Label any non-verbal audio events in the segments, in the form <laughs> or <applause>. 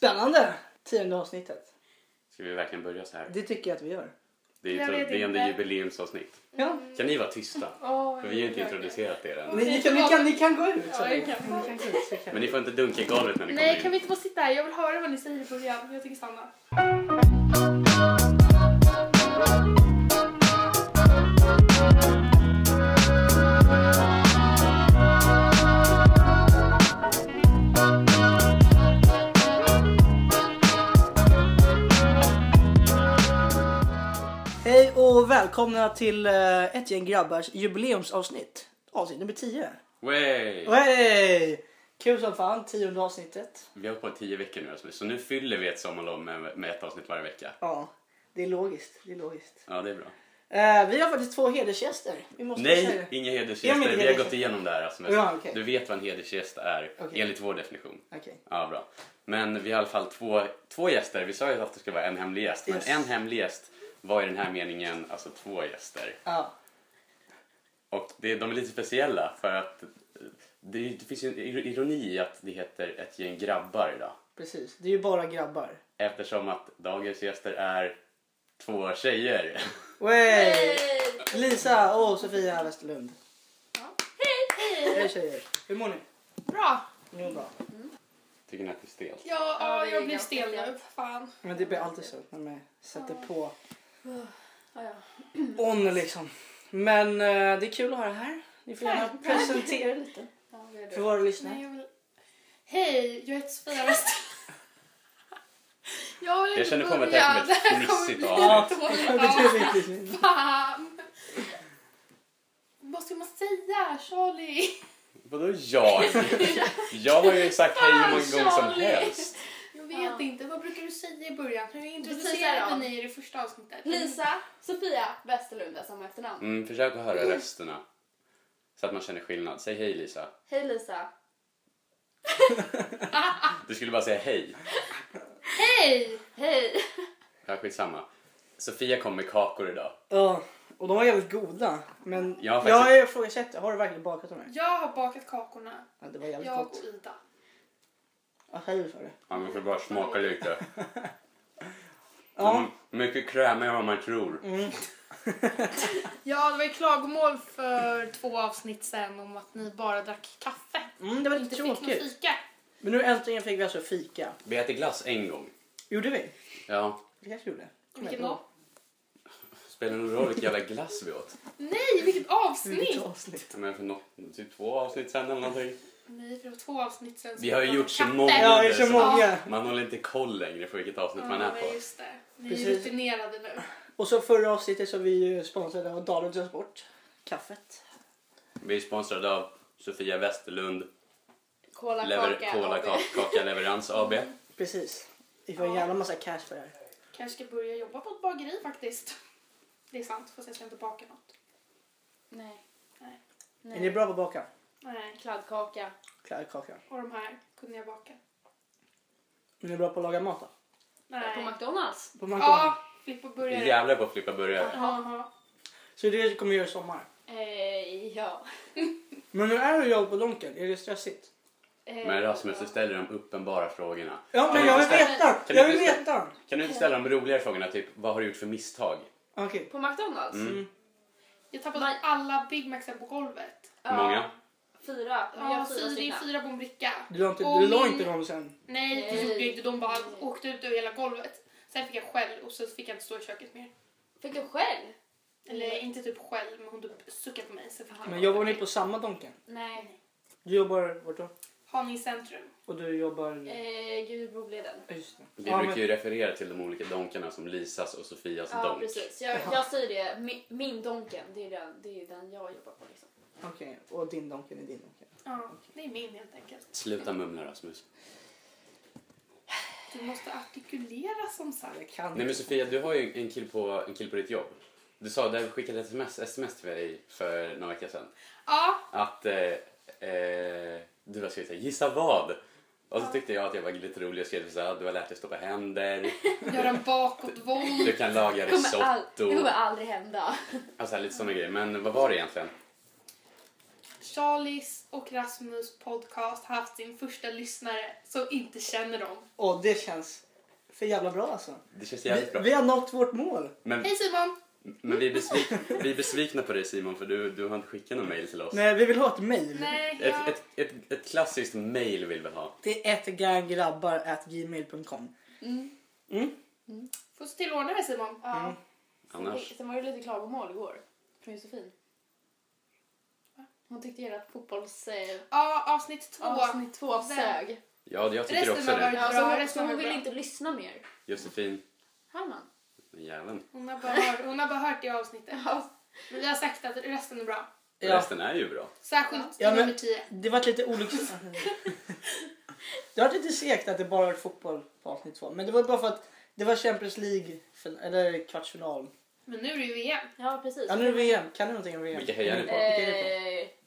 Spännande! Tionde avsnittet. Ska vi verkligen börja så här? Det tycker jag att vi gör. Det är, ju inte. jubileumsavsnitt. Ja. Kan ni vara tysta? För vi har inte introducerat er än. Ni, ni, kan, ni, kan, ni kan gå ut. Ja, så. jag kan. Ni kan gå ut. så kan Men ni får inte dunka i golvet när ni kommer Nej, in. kan vi inte få sitta här? Jag vill höra vad ni säger i början. Jag tänker stanna. Och välkomna till eh, ett gäng grabbars jubileumsavsnitt. Avsnitt nummer 10. Way! Kul som fan, tionde avsnittet. Vi har hållit på i tio veckor nu Rasmus, så nu fyller vi ett sommarlov med, med ett avsnitt varje vecka. Ja, det är logiskt. Det är logiskt. Ja, det är bra. Eh, vi har faktiskt två hedersgäster. Vi måste säga Nej, det. inga Ja, hedersgäster. men Vi har hedersgäster. gått igenom det här Rasmus. Ja, okej. Du vet vad en hedersgäst är, Okej. enligt vår definition. Okej. Ja, bra. Men vi har i alla fall två, två gäster. Vi sa ju att det skulle vara en hemlig gäst. Men Yes. en hemlig gäst var i den här meningen alltså två gäster. Ja. Och det, de är lite speciella för att eh, det, det finns ju en ironi i att det heter ett gäng grabbar idag. Precis. Det är ju bara grabbar. Eftersom att dagens gäster är två tjejer. Wey! Lisa och Sofia Westerlund. Hej! Hej tjejer. Hur mår ni? Bra! Ni mår bra. Tycker ni att det är stelt? Ja, Ja, ja jag blev ganska stel nu. Fan. Men det blir alltid så när man sätter på Ja, ja. on liksom. Men eh, det är kul att ha er här. Ni får gärna Tack. presentera er lite Ja, det för det. våra Nej, lyssnare. jag vill... Hej, jag heter Sofia Wester. jag vill Jag inte känner på mig att det här kommer ett <laughs> Det fnissigt bli avsnitt. det riktigt- Fan! Vad ska man säga? Charlie? Vadå jag? Jag har ju sagt hej hur många gånger som helst. Jag vet Ja. inte. Vad brukar du säga i början? Introducerade då. ni er i första avsnittet? Lisa, Sofia Westerlund är samma efternamn. Mm, försök att höra rösterna. Så att man känner skillnad. Säg hej Lisa. Hej Lisa. <laughs> Du skulle bara säga hej. Hej! Hej. Ja, skitsamma. Sofia kom med kakor idag. Ja, och de var jävligt goda. Men Jag har jag faktiskt- har ifrågasatt, har du verkligen bakat dem här? Jag har bakat kakorna. Ja, det var jävligt Jag gott. och Ida. Ja, hej för det. Ja, man får bara smaka lite. <laughs> Ja, mycket krämigare än vad man tror. mm. <laughs> Ja, det var ju klagomål för två avsnitt sen om att ni bara drack kaffe. Mm, det var lite Inte fick någon tråkigt. fika. Men nu äntligen fick vi alltså fika. Vi äter glass en gång. Gjorde vi? Ja, Det kanske gjorde. Vilken då? <laughs> spelar det någon roll vilken jävla glass vi åt? Nej, vilket Vilket avsnitt! avsnitt. Men för något, typ två avsnitt sen eller någonting. Nej, för det var två avsnitt sen. Vi har ju gjort så många. Ja, det är så så många. Man håller inte koll längre på vilket avsnitt man Ja, är på. just det. Ni är Precis. rutinerade nu. Och så förra avsnittet så är vi ju sponsrade av Dalen Transport. Kaffet. Vi är sponsrade av Sofia Westerlund Cola Lever, Kaka Cola AB. Ka- Kaka Leverans <laughs> AB. Precis. Vi får en jävla massa cash för det här. Kanske ska börja jobba på ett bageri faktiskt. Det är sant, fast jag ska inte baka något. Nej. Nej. Nej. Är ni bra på att baka? Nej, Kladdkaka. Kladdkaka. och de här kunde jag baka. Är ni bra på att laga mat då? Nej. På McDonalds. På McDonald's? Ja, flippa burgare. Jävlar på att flippa burgare. Jaha. Så det kommer vi göra i sommar. Eh, ja. <laughs> Men hur är det att jobba på Donken? Är det stressigt? Eh, Men Rasmus, du ställer de uppenbara frågorna. Ja, men jag vill ställa- veta! kan Jag vill inte veta! Kan du inte ställa de roligare frågorna, typ vad har du gjort för misstag? Okej. På McDonalds? Mm. Jag tappade alla Big Macsen på golvet. Hur många? Fyra. Ja, har fyra, fyra det är stycken. fyra på en bricka. Du la inte, Och du la min- inte dem sen? Nej, det Nej. gjorde jag inte. De bara åkte ut över hela golvet. Sen fick jag skäll och så fick jag inte stå i köket mer. Fick du själv? Eller inte typ skäll, men hon typ suckade på mig. Så Men jobbar ni på samma Donken? Nej. Du jobbar vart då? Haninge centrum. Och du jobbar... Eh, Gudebroleden. Ja, Just det. Vi Ja, brukar men, ju referera till de olika donkarna som Lisas och Sofias Ja, donk. precis. Jag, jag säger det. Min, min Donken, det är, den, det är den jag jobbar på. Liksom. Okej, och din Donken är din Donken. Ja, det är min helt enkelt. Sluta mumla Rasmus. Du måste artikulera som sagt. Jag kan Nej men Sofia, du har ju en kill på, en kill på ditt jobb. Du sa, du skickade ett sms, sms till mig för några veckor sedan. Ja, Att eh, eh, du har skrivit såhär, gissa vad? Och så tyckte jag att jag var lite rolig och skrev såhär, du har lärt dig stoppa händer, <laughs> göra en bakåtvolt. du kan laga Det kommer, all, det risotto. kommer aldrig hända. Alltså lite sådana grejer. Men vad var det egentligen? Charlies och Rasmus podcast har haft sin första lyssnare som inte känner dem. Och det känns för jävla bra alltså. Det känns Vi, jävligt bra. vi har nått vårt mål. Men, Hej Simon! men vi, är besvikna, vi är besvikna på dig Simon för du, du har inte skickat någon mail till oss. Nej, vi vill ha ett mail. Nej, Ett, jag... ett, ett, ett klassiskt mail vill vi ha. Det är ettganggrabbar.gmail.com. Mm. Mm. Får se till att ordna det Simon. Ja. Mm. Annars. sen var det lite klagomål igår från Josefin. Hon tyckte ert fotbolls... Eh, Ja, avsnitt två. avsnitt två Den- sög. Ja, jag tycker Resten också har varit- det. Ja, så Bra, hon, resten så hon var vill bra. inte lyssna mer. Josefin, Hör man? den jäveln. Hon har, bara hört, hon har bara hört det avsnittet. Ja. Men vi har sagt att resten är bra. Ja, Resten är ju bra. Särskilt Ja, men- nummer 10. det var lite olyckligt. <laughs> det var lite segt att det bara var fotboll på avsnitt två. Men det var bara för att det var Champions League, fin- eller kvartsfinal. Men nu är det ju VM. Ja, precis. Ja, nu är det VM. Kan du någonting om VM? Vilka hejar ni det på? Eh,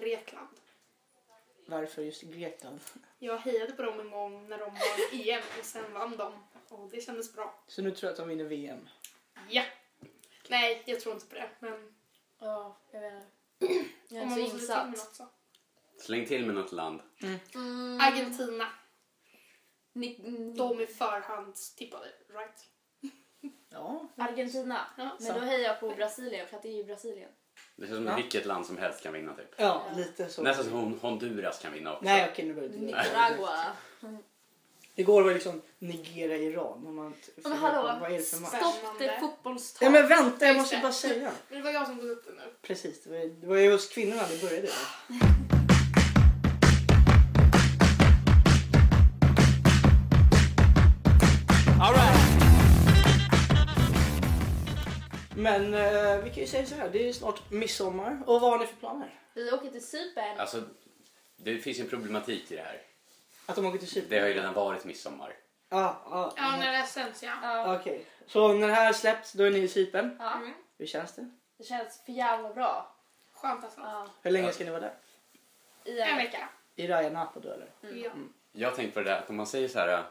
Grekland. Varför just Grekland? Jag hejade på dem en gång när de var i EM och sen vann de. Och det kändes bra. Så nu tror jag att de vinner VM. Ja. Nej, jag tror inte på det. Men ja, jag vet inte. Jag är inte så slå till med insatt. Släng till med något land. Mm. Argentina. Ni, mm, De är förhandstippade, right? Ja, Argentina. Ja, Men då hejar jag på Brasilien för att det är ju Brasilien. Det känns som Ja. vilket land som helst kan vinna typ. ja lite så. Nästan som Hon- Honduras kan vinna också. Nej, okej nu börjar det. Nicaragua. Igår var det liksom Nigeria-Iran. Om man inte Men hallå, Vad är det för match? stopp det Ja, fotbollstal. men vänta, jag Just måste bara säga. Men det var jag som tog upp det nu. Precis, det var, det var ju hos kvinnorna det började. <laughs> Men eh, vi kan ju säga så här, det är ju snart midsommar. Och vad har ni för planer? Vi åker till Cypern. Alltså, det finns ju en problematik i det här. Att de åker till Cypern? Det har ju redan varit midsommar. Ja, ja. Ja, när det sänds ja. Ja. Okej, så när det här släpps då är ni i Cypern. Ja, Mm. Hur känns det? det känns för jävla bra. Skönt alltså. Ja. Hur länge ska ni vara där? I En vecka. I Raya Napa då eller? Ja. Jag har tänkt på det där att om man säger så här,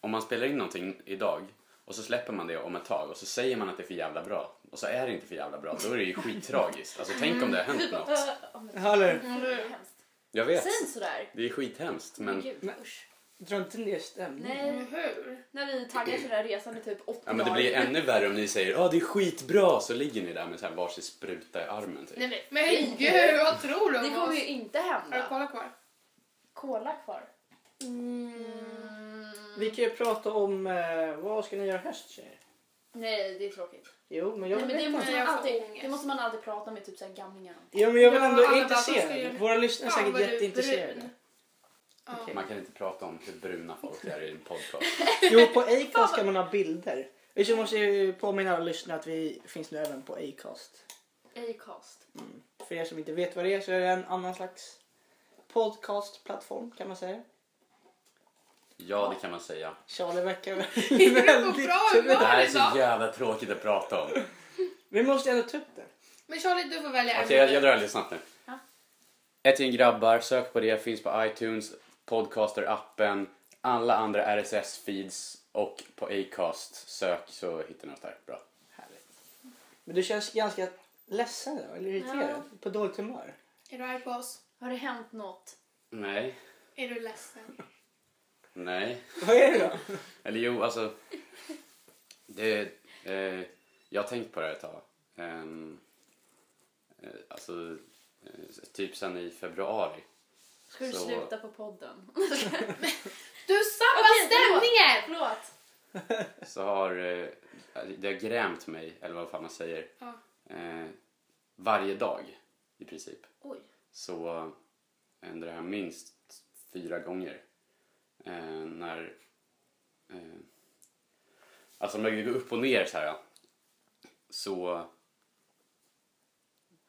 om man spelar in någonting idag och så släpper man det om ett tag och så säger man att det är för jävla bra och så är det inte för jävla bra, då är det ju skittragiskt. Alltså tänk om det har hänt något. Men eller? Det. Jag vet, Säg inte sådär. det är skithemskt Men men, gud, Men- usch. Dra inte ner stämningen. Nej, Eller hur? när vi taggar till den här resan i typ åtta ja, men det blir ännu värre om ni säger att det är skitbra så ligger ni där med så här varsin spruta i armen typ. Nej, nej. Men gud, vad tror du Det om kommer oss? ju inte Har du hända. kollat kvar? Kola kvar. Mm. Vi kan ju prata om eh, vad ska ni göra i höst tjejer? Nej, det är tråkigt. Jo, men jag Nej, vill men det, måste man alltid, det måste man alltid prata med typ såhär gamlingar om. Ja, men jag vill ändå bara, intresserad. Våra lyssnare är säkert jätteintresserade. Okej. Man kan inte prata om hur bruna folk är i en podcast. <laughs> Jo, på Acast <laughs> kan man ha bilder. Vi måste ju påminna alla lyssnare att vi finns nu även på Acast. Acast. För er som inte vet vad det är så är det en annan slags podcastplattform kan man säga. Ja, det kan man säga. Charlie verkar <laughs> <laughs> bra humör. Det här är så idag. jävla tråkigt att prata om. Vi måste ändå ta upp det. Men Charlie, du får välja Okej, jag, jag drar lite snabbt nu. Ja. Ett gäng grabbar, sök på det, finns på iTunes, Podcaster-appen, alla andra RSS-feeds och på Acast. Sök så hittar ni oss där. Bra. Härligt. Men du känns ganska ledsen idag, eller irriterad. På dåligt humör. Är du arg på oss? Har det hänt något? Nej, Är du ledsen? Nej. Vad är det då? Eller jo, alltså. Det, eh, jag har tänkt på det här ett tag. Eh, alltså, eh, typ sen i februari. Ska du Så- sluta på podden? <laughs> Du sabbar Okej, stämningen! Förlåt. Så har eh, det har grämt mig, eller vad fan man säger. Ja. Eh, varje dag i princip. Oj. Så händer det här minst fyra gånger. Eh, när... Eh, alltså om jag går upp och ner så här. Så...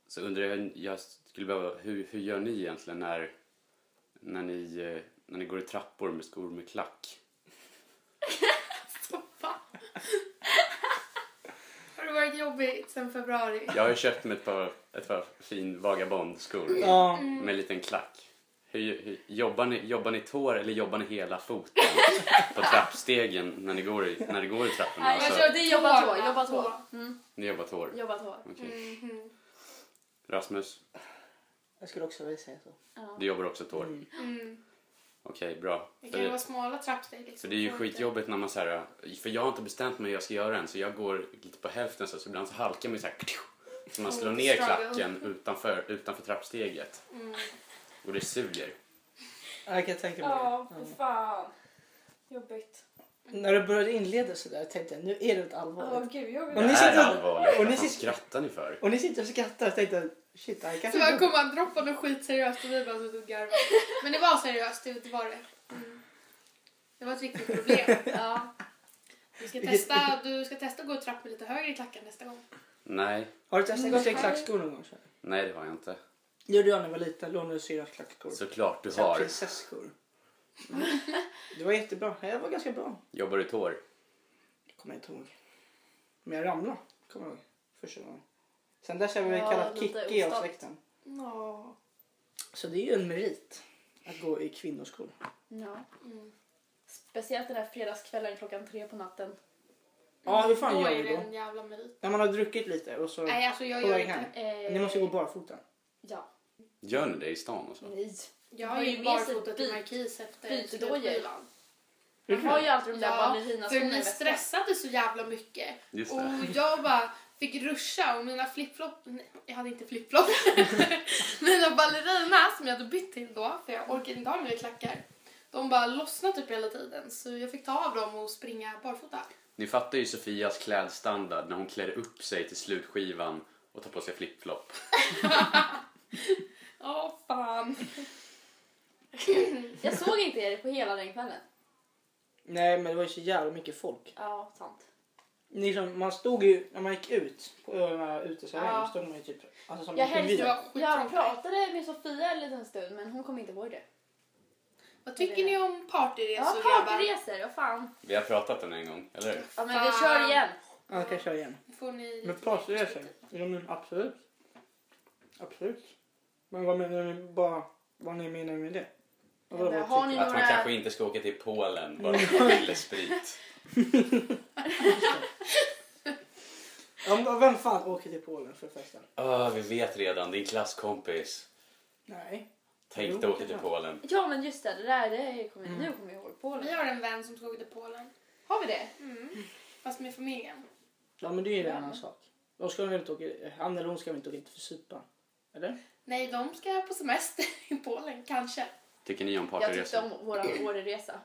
Så undrar jag, jag skulle behöva, hur, hur gör ni egentligen när, när, ni, eh, när ni går i trappor med skor med klack? <laughs> Har det varit jobbigt sen februari? Jag har ju köpt mig ett par, ett par fin vagabondskor Ja, med en liten klack. Hur, hur, jobbar, ni, jobbar ni tår eller jobbar ni hela foten på <laughs> trappstegen när ni går i, när ni går i trapporna? Nej, Alltså, jag tror- det är jobba tå, Tå. jobba Tå. tå. Mm, ni jobbar tår? jobba tå. Okej. Mhm. Rasmus? Jag skulle också vilja säga så. Ja. Du jobbar också tår? Mm. Mm. Okej, bra. Det För kan det, vara smala trappsteg. Liksom. för det är ju skitjobbigt när man så här, för jag har inte bestämt mig hur jag ska göra än så jag går lite på hälften så, så ibland så halkar man ju så här så man slår Oh, ner klacken utanför, utanför trappsteget Mm. Och det suger. Ja, Jag kan tänka mig Ja, det. för fan. Jobbigt. När du började inleda sådär tänkte jag nu är det ett Ja, allvarligt. gud, jag vill Och Det ni är sitter- allvarligt. och ni Vad sitter- skrattar ni för? Och ni sitter och skrattar och tänkte jag, shit, här Så kanske bara kom han droppa något skitseriöst och vi bara suttit och. Men det var seriöst, det var det. Mm. Det var ett riktigt problem. <laughs> Ja. Du ska Vilket- testa, du ska testa att gå i trappor lite högre i klacken nästa gång. Nej, Har du testat att gå i klackskor någon gång? så nej det har jag inte. Det gjorde jag när jag var liten. Lånade syrras klackskor. Såklart du Så här har. Prinsesskor. Det var jättebra. Det var ganska bra. Jobbar du tår? Det kommer jag inte ihåg. Men jag ramlade. Kommer jag ihåg. Första gången. Sen dess har vi Ja, kallat lite Kikki av släkten. Ja. Så det är ju en merit. Att gå i kvinnoskor. ja. Mm. Speciellt den där fredagskvällen klockan tre på natten. Ja, hur fan då gör är vi det då? en jävla merit. När man har druckit lite och så... Nej, alltså jag På gör väg inte. hem. Eh, Ni måste gå barfota. Ja. Gör ni det i stan och så? Nej. Jag har ju barfota till Markis efter slutskivan. Man har ju alltid de där Ja, ballerinaskorna För ni stressade så jävla mycket. Just Och det. jag bara fick ruscha och mina flipflop, nej, jag hade inte flipflop. <laughs> mina ballerina som jag hade bytt till då, för jag orkade inte ha mina klackar. De bara lossnade typ hela tiden så jag fick ta av dem och springa barfota. Ni fattar ju Sofias klädstandard när hon klär upp sig till slutskivan och tar på sig flipflop. <laughs> Ja, fan. <laughs> Jag såg inte er på hela den kvällen. Nej, men det var ju så jävla mycket folk. Ja, sant. Ni som, man stod ju, när man gick ut på uteserveringen Ja. stod man ju typ alltså som Jag, en pingvin. jag pratade med Sofia en liten stund men hon kom inte ihåg det. Vad tycker ni om partyresor Ja, partyresor, vad fan. Vi har pratat om det en gång, eller hur? Ja, men vi kör igen. Ja, jag kan köra igen. Får ni Men partyresor? Ja, men absolut. Absolut. Men vad menar ni bara, vad ni menar med det? Men var har ni tycker- Att man Några- kanske inte ska åka till Polen bara för att man ville sprit. <laughs> Ja, men vem fan åker till Polen för festen? Ah, vi vet redan, din klasskompis. Nej. Tänkte Jo, åka till. Polen. Ja men just det, det där det kommer, Mm. nu kommer jag ihåg. Polen. Vi har en vän som ska åka till Polen. Har vi det? Mm. Fast med familjen. Ja, men det är ju en annan sak. Då ska de inte åka, han eller hon ska väl inte åka dit för supa? Eller? Nej, de ska på semester <laughs> i Polen, kanske. Tycker ni om Jag tyckte partyresor? om vår Åreresa.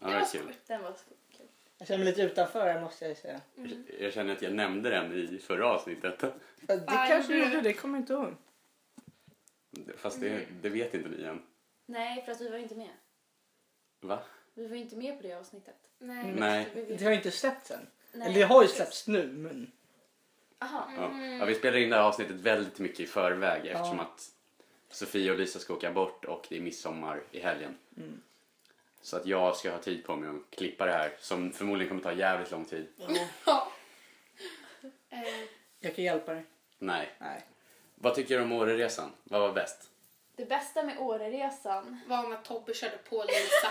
Ja, det är kul. Den var så kul. Jag känner mig lite utanför här måste jag säga. Mm. Jag känner att jag nämnde den i förra avsnittet. Det Fan, kanske du gjorde, det kommer jag inte ihåg. Fast det, det vet inte ni än. Nej, för att vi var inte med. Va? Vi var inte med på det avsnittet. Nej. Nej. Vi Det har inte släppts än. Nej. Eller det har ju släppts nu, men... Aha. Ja. Mm. Ja, vi spelar in det här avsnittet väldigt mycket i förväg Ja. eftersom att Sofia och Lisa ska åka bort och det är midsommar i helgen. Mm. Så att jag ska ha tid på mig att klippa det här som förmodligen kommer ta jävligt lång tid. Ja. Eh, Jag kan hjälpa dig. Nej. Nej. Vad tycker du om Åreresan? Vad var bäst? Det bästa med Åreresan, var när Tobbe körde på Lisa.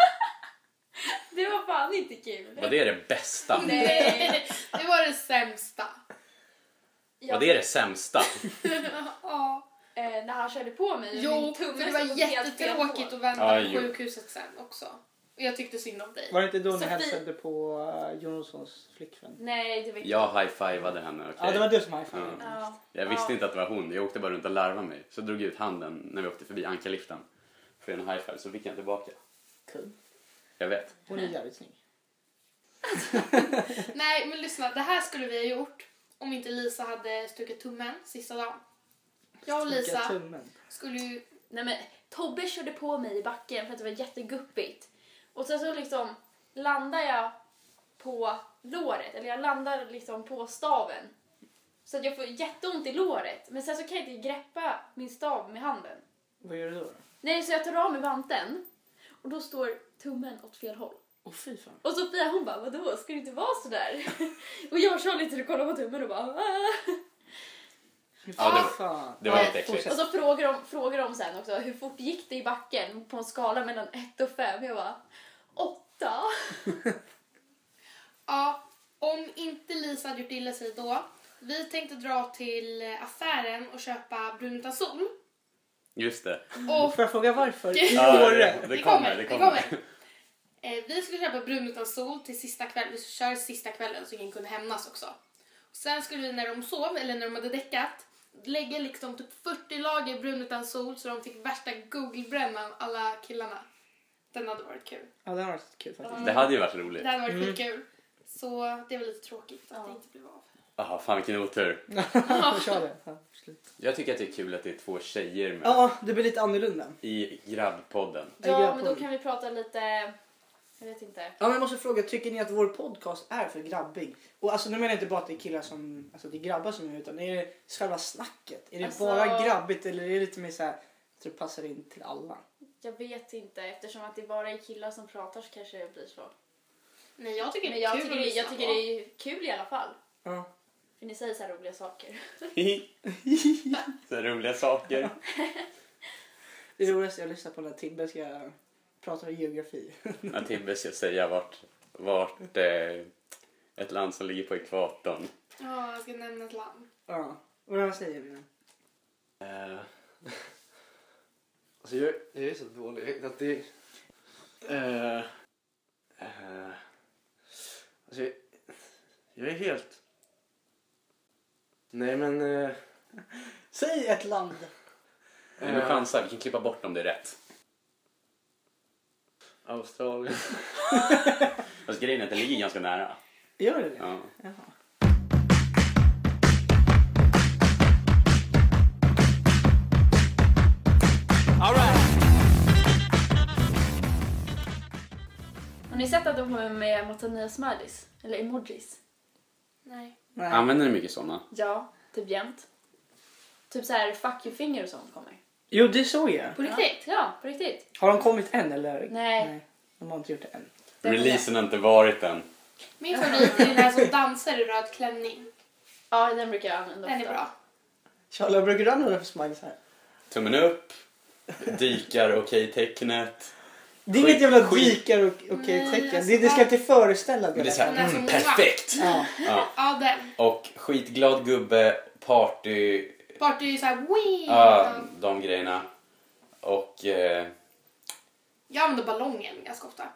<laughs> det var fan inte kul. Var det det bästa? Nej, <laughs> det var det sämsta. Var det det sämsta? <laughs> Ja. Eh, när han körde på mig. Jo, för det var jättetråkigt att vänta Ja, på jo. sjukhuset sen också. Och jag tyckte synd om dig. Var det inte då ni Sofie- hälsade på uh, Jonssons flickvän? Nej, det var inte Jag high-fivade henne, okej? Ja, det var du som high five. Ja. Ja. Jag visste Ja. inte att det var hon. Jag åkte bara runt och larvade mig. Så drog jag ut handen när vi åkte förbi Ankarliften för en high five så fick jag tillbaka. Kul. Jag vet. Hon är jävligt snygg. <laughs> Nej, men lyssna. Det här skulle vi ha gjort om inte Lisa hade stuckit tummen sista dagen. Jag och Lisa tummen. skulle ju... Nej men Tobbe körde på mig i backen för att det var jätteguppigt. Och sen så liksom landar jag på låret, eller jag landar liksom på staven. Så att jag får jätteont i låret. Men sen så kan jag inte greppa min stav med handen. Vad gör du då? då? Nej, så jag tar av mig vanten och då står tummen åt fel håll. Åh fy fan. Och Sofia hon bara, vadå, ska det inte vara sådär? <laughs> och jag och Charlie till att kolla på tummen och bara, "Ah." Fy Ja, det var- det var Ja, lite äckligt. Och så frågar de, frågar de sen också, hur fort gick det i backen på en skala mellan 1 och 5? Jag bara, 8. <laughs> Ja, om inte Lisa hade gjort illa sig då. Vi tänkte dra till affären och köpa brun utan sol. Just det. Och Får jag fråga varför? <laughs> I Ja, Åre? det kommer, det kommer. Eh, vi skulle köpa brun utan sol till sista kvällen. Vi skulle köra sista kvällen så ingen kunde hämnas också. Och sen skulle vi när de sov, eller när de hade däckat, lägga liksom typ 40 lager brun utan sol så de fick värsta google-brännan alla killarna. Den hade varit kul. Ja, det har varit kul faktiskt. Det hade ju varit roligt. Det hade varit Mm. skitkul. Så det var lite tråkigt att Ja. det inte blev av. Jaha, fan vilken otur. Jag kör det. Ja, slut. Jag tycker att det är kul att det är två tjejer med ja, det blir lite annorlunda. i grabbpodden. Ja, men då kan vi prata lite... Jag vet inte. Ja, men jag måste fråga, tycker ni att vår podcast är för grabbig? Och alltså nu menar jag inte bara att det är killar som, alltså det är grabbar som är utan är det själva snacket? Är det Alltså- bara grabbigt eller är det lite mer så här, att det passar in till alla? Jag vet inte. Eftersom att det bara är killar som pratar så kanske det blir så. Nej, jag tycker Men det är jag kul tycker, att det, lyssna jag tycker på. det är kul i alla fall. Ja. För ni säger så här roliga saker. <laughs> Så roliga saker. <laughs> Det roligaste jag lyssnar på när Tibbe ska prata om geografi. <laughs> När Tibbe ska säga vart, vart eh, ett land som ligger på ekvatorn. Ja, jag ska nämna ett land. Ja. Och vad säger du? Eh, alltså jag, jag är så dålig att det... Eh, eh, alltså jag, jag är helt... Nej men... Eh, Säg ett land. Vi kan chansa, vi kan klippa bort om det är rätt. Australien. <laughs> Fast grejen är att det ligger ganska nära. Gör det det? Ja. Jaha. Har ni sett att de kommer med massa nya smileys? Eller emojis? Nej. Nej. Använder ni mycket sådana? Ja, typ jämt. Typ så här fuck you-finger och sånt kommer. Jo, det såg jag. På riktigt? Ja, på riktigt. Har de kommit än eller? Nej. De har inte gjort det än. Det Releasen har inte varit än. Min favorit är den här som dansar i röd klänning. Ja, den brukar jag använda Den är ofta. bra. Charlie, brukar du använda för smileys här? Tummen upp, dykar okej-tecknet. Det är inget jävla Skit. dykar och okej Nej, tecken. alltså, Det, det ska inte föreställa Men det är så här, mm, perfekt! Ja. Ja. Ja, den. Och skitglad gubbe, party, Ju såhär wee. ja, de grejerna. Och eh, Jag använder ballongen ganska ofta.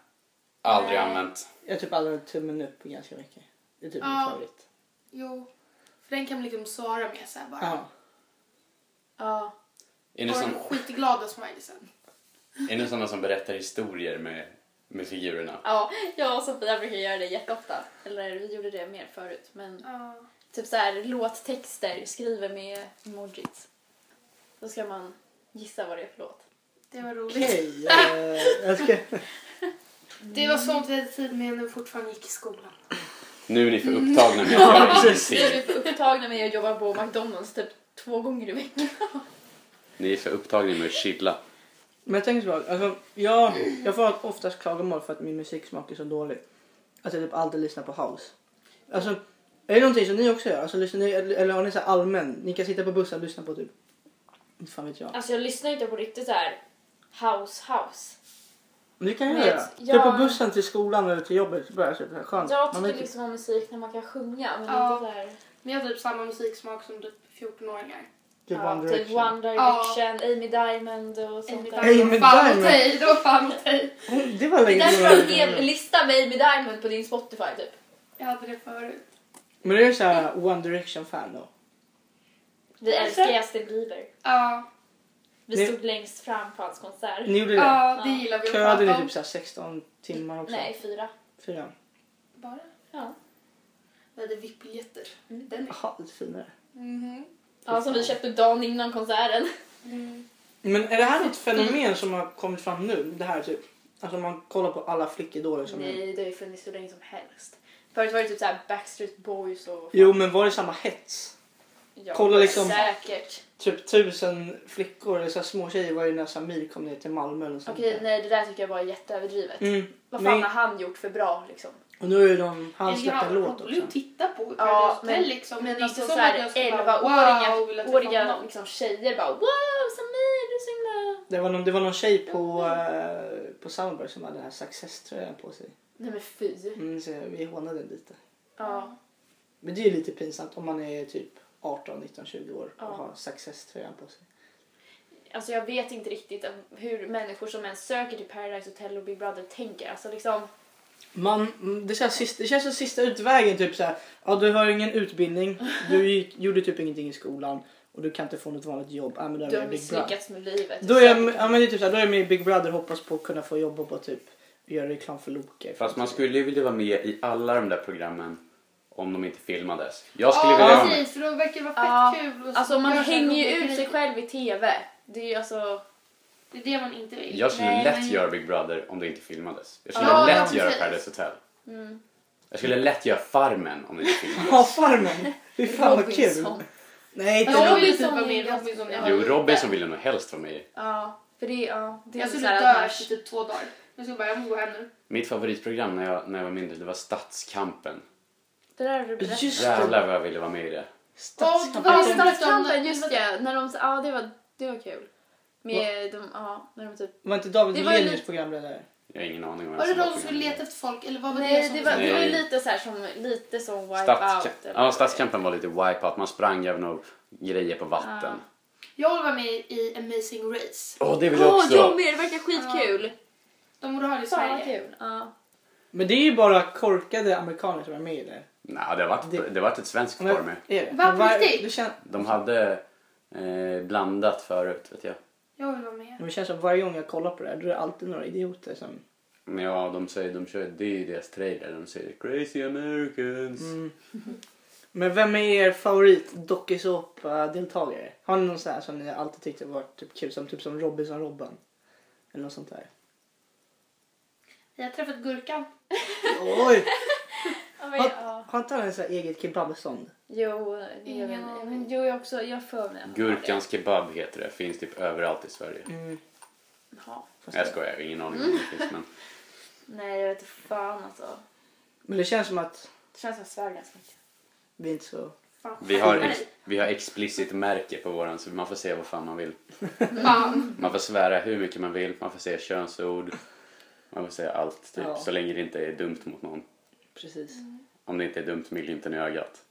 aldrig Nej. använt. Jag har typ använt tummen upp ganska mycket. Det är typ min Ja. favorit. Jo. För den kan man liksom svara med såhär bara. Ja. Ja. Är ni, Och som, skitglada smileysen. är ni såna som berättar historier med, med figurerna? Ja, jag och Sofia brukar göra det jätteofta. Eller vi gjorde det mer förut. Men Ja. Typ så här låttexter, skriver med emojis. Då ska man gissa vad det är för låt. Det var roligt. Okej. eh, jag ska... <laughs> Det var sånt vi hade tid med när vi fortfarande gick i skolan. Nu är ni för upptagna med <laughs> att göra är ingenting. vi för upptagna med att jobba på McDonalds typ två gånger i veckan. Ni är för upptagna med att chilla. Men jag tänker så här, alltså, jag, jag får oftast klagomål för att min musiksmak är så dålig. Att jag typ aldrig lyssnar på house. Alltså, är det någonting som ni också gör? Alltså, lyssnar ni, eller har ni så här allmän? Ni kan sitta på bussen och lyssna på typ... Inte fan vet jag. Alltså jag lyssnar inte på riktigt så här house house. Men det kan jag Vet, göra. ja. Typ på bussen till skolan eller till jobbet. Så börjar jag typ så här skönt. Jag Man tycker vet liksom om musik när man kan sjunga men Ja. inte så här... Vi har typ samma musiksmak som typ 14-åringar. typ ja, One typ Direction. One Direction, Amy Diamond och sånt Amy där. Amy Diamond. Fan åt dig, det var fan åt dig. Det var Det är länge därför du har en sedan. hel lista med Amy Diamond på din Spotify typ. Jag hade det förut. Men det är så här One Direction-fan då. Vi Kanske. älskar Justin Bieber. Ja, Vi Det- stod längst fram på hans konsert. Ni gjorde det? ja det Ja. gillar vi att Köade ni prata om. typ så här 16 timmar också? Nej, fyra. Fyra? Bara? Ja. Vi hade VIP-biljetter. Den är... Jaha, lite finare. Mhm. ja, som vi köpte dagen innan konserten. Mm. Men är det här ett fenomen som har kommit fram nu? Det här typ. Alltså om man kollar på alla flickidoler som är... Nej, det har ju funnits hur länge som helst. Förut var det typ så här Backstreet Boys och... Jo men var det samma hets? ja, kolla liksom- Säkert. Typ tusen flickor eller så små tjejer var ju när Samir kom ner till Malmö eller sånt Okej, där. nej det där tycker jag är jätteöverdrivet. Mm. Vad fan har han gjort för bra liksom? Och nu är de, han släppt en låt också. att titta på Ja, Paradise men, Hotel liksom. men det är alltså inte så här jag ska bara, 11-åriga wow, åriga honom. liksom, tjejer bara wow Samir du är så himla... Det var någon, det var någon tjej på, uh, på Soundberg som hade den här Success-tröjan på sig. Nej men fy. Mm, så vi hånade lite. Ja. Men det är ju lite pinsamt om man är typ 18, 19, 20 år och Ja. har Success-tröjan på sig. Alltså jag vet inte riktigt hur människor som ens söker till Paradise Hotel och Big Brother tänker. Alltså liksom, Man, mm, det, känns sista, det känns som sista utvägen. Typ så här, ja, du har ingen utbildning, du <laughs> gick, gjorde typ ingenting i skolan och du kan inte få något vanligt jobb. Ja, men då är du jag har med i Big Brother. misslyckats med livet. Då är jag, ja, men det är typ så här, då är jag med i Big Brother och hoppas på att kunna få jobba på typ göra reklam för Loke. Fast man skulle ju vilja vara med i alla de där programmen om de inte filmades. Jag skulle Ja, vilja vara med. precis. För då verkar det vara fett Ja, kul. och Alltså man hänger ju ut sig själv i TV. Det är ju alltså... Det är det man inte vill. Jag skulle Nej, lätt men- göra Big Brother om det inte filmades. Jag skulle Ja, lätt ja, göra precis. Paradise Hotel. Mm. Jag skulle lätt göra Farmen om det inte filmades. Ja, Farmen! Fy fan vad kul! Robinson. Nej, inte Ja, jag Robin. vill typ Robinson vara med i är ganska Robinson. kul. Jag Jo, har Robinson lite. vill jag nog helst vara med i. Ja, för det, ja, det är Jag så skulle här dö att man- efter typ två dagar. Jag skulle bara, jag måste gå hem nu. Mitt favoritprogram när jag, när jag var mindre det var Stadskampen. Det där har du berättat. Just det! Jävlar vad jag ville vara med i det. Stadskampen. Det- Stadskampen, just det. När de, ja, det var, det var kul. Med de, ja, när de typ... Var inte David Det var Hellenius programledare? Jag har ingen aning om vem Var det de som skulle leta efter folk? Eller vad var det Nej, som det var, det var ju Nej. lite så här som, lite som Wipeout. Stadskamp- eller- ja, Stadskampen var lite wipeout. Man sprang över några grejer på vatten. Jag vill vara med i Amazing Race. Åh, det vill jag Åh, också! jag med! Det verkar skitkul. De borde ha det i Fan Sverige. kul. Ja. Men det är ju bara korkade amerikaner som är med i det. Nej, det har varit, Det- det har varit ett svenskt par med. Är det? Va, Men på var- riktigt? Det De hade eh, blandat förut, vet jag. Jag vill vara med. men det känns som varje gång jag kollar på det här då är det alltid några idioter som... Men ja, de säger, de kör, det är ju deras trailer. De säger Crazy Americans. Mm. Men vem är er favorit dokusåpa-deltagare? Har ni någon sån här som ni alltid tyckte var typ kul? Som, typ som Robinson Robban? Eller något sånt där. Jag har träffat Gurkan. Oj! <laughs> Ja, men, Vad- ja. Har inte han en sån här eget kebabstånd? Jo, det Ingen aning. Jo, jag också. Jag har för mig. att han har Gurkans kebab heter det. Finns typ överallt i Sverige. Mm. det. Ja. Fast Jag det- skojar, jag har ingen aning om det finns. Men <laughs> Nej, jag vet inte fan alltså. Men det känns som att Det känns som jag svär ganska mycket. vi är inte så... Fan. vi har, ex, vi har explicit märke på våran så man får säga vad fan man vill. Fan. Man får svära hur mycket man vill. Man får säga könsord. Får säga allt typ. Ja. Så länge det inte är dumt mot någon. Precis. Om det inte är dumt med glimten i ögat.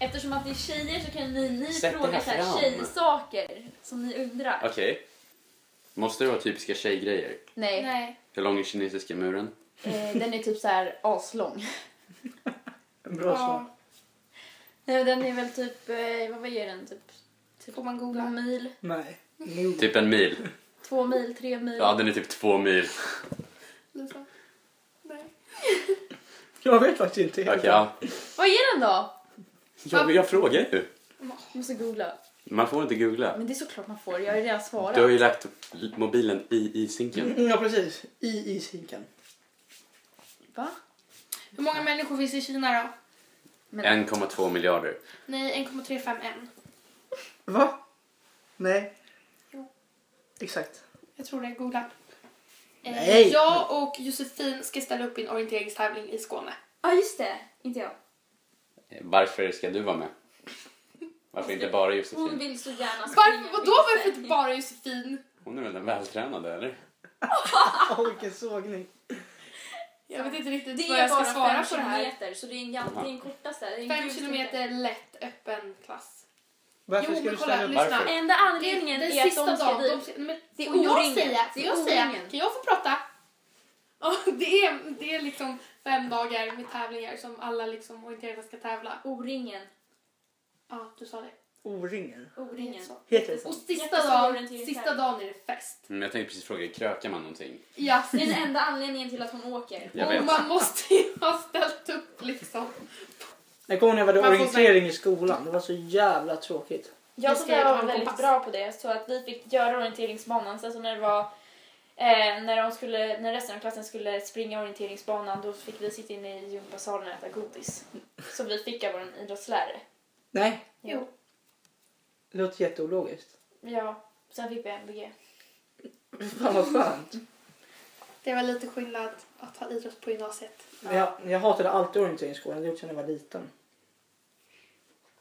Eftersom att det är tjejer så kan ni, ni Sätt fråga så här tjejsaker som ni undrar. Okej. Måste det vara typiska tjejgrejer? Nej, Nej. Hur lång är kinesiska muren? eh, den är typ så här aslång. <laughs> En bra svar. Ja. Nej, den är väl typ, eh, vad är den? Typ, typ Får man googla? mil, Nej. Nog. Typ en mil. två mil, tre mil. Ja, den är typ två mil. Lisa? Nej. <laughs> Jag vet faktiskt inte. Okej, helt ja. Vad är den då? Jag, jag frågar ju. Jag måste googla. Man får inte googla. Men det är såklart man får, jag har ju redan svarat. Du har ju lagt mobilen i isinken. Mm, Ja, precis. I ishinken. Va? Hur många människor finns i Kina då? Men, 1,2 miljarder. Nej, 1,351. Va? Nej. Jo. Exakt. Jag tror det. Googla. Eh, Nej. Jag och Josefin ska ställa upp i en orienteringstävling i Skåne. Ja, just det. Inte jag. Varför ska du vara med? Varför inte bara Hon Josefin? vill så gärna Varför? Vadå varför inte bara Josefin? Hon är väl den vältränade eller? Åh, vilken sågning. Jag vet inte riktigt Det vad är jag ska bara svara fem på det här. kilometer, så det är en, gam- det är en kortaste. Det är en Fem kilometer lätt öppen klass. Varför Jo, ska du kolla, ställa upp? lyssna. Varför? Enda anledningen Den är att sista de ska dagen, dit. de men, Det är O-ringen. säga? Det Får är jag säga? O-ringen. Kan jag få prata? Ja, <laughs> det är, det är liksom fem dagar med tävlingar som alla liksom orienterade ska tävla. O-ringen. Ja, du sa det. O-ringen. Heter det så? Och sista dagen, sista dagen är det fest. Mm, jag tänkte precis fråga, krökar man någonting? Ja, Det är den enda anledningen till att hon åker. Jag och man måste ju ha ställt upp liksom. Jag kommer ihåg när jag hade orientering i skolan. Det var så jävla tråkigt. Jag ha var väldigt kompass. bra på det så att vi fick göra orienteringsbanan. Sen så när det var eh, när, de skulle, när resten av klassen skulle springa orienteringsbanan då fick vi sitta inne i gympasalen och äta godis. Som vi fick av vår idrottslärare. Nej, Jo. Det låter jätteologiskt. Ja, sen fick vi MVG. Fan vad skönt. Det var lite skillnad att ha idrott på gymnasiet. Men Jag, jag hatade alltid orienteringsskolan. Det gjorde jag när jag var liten.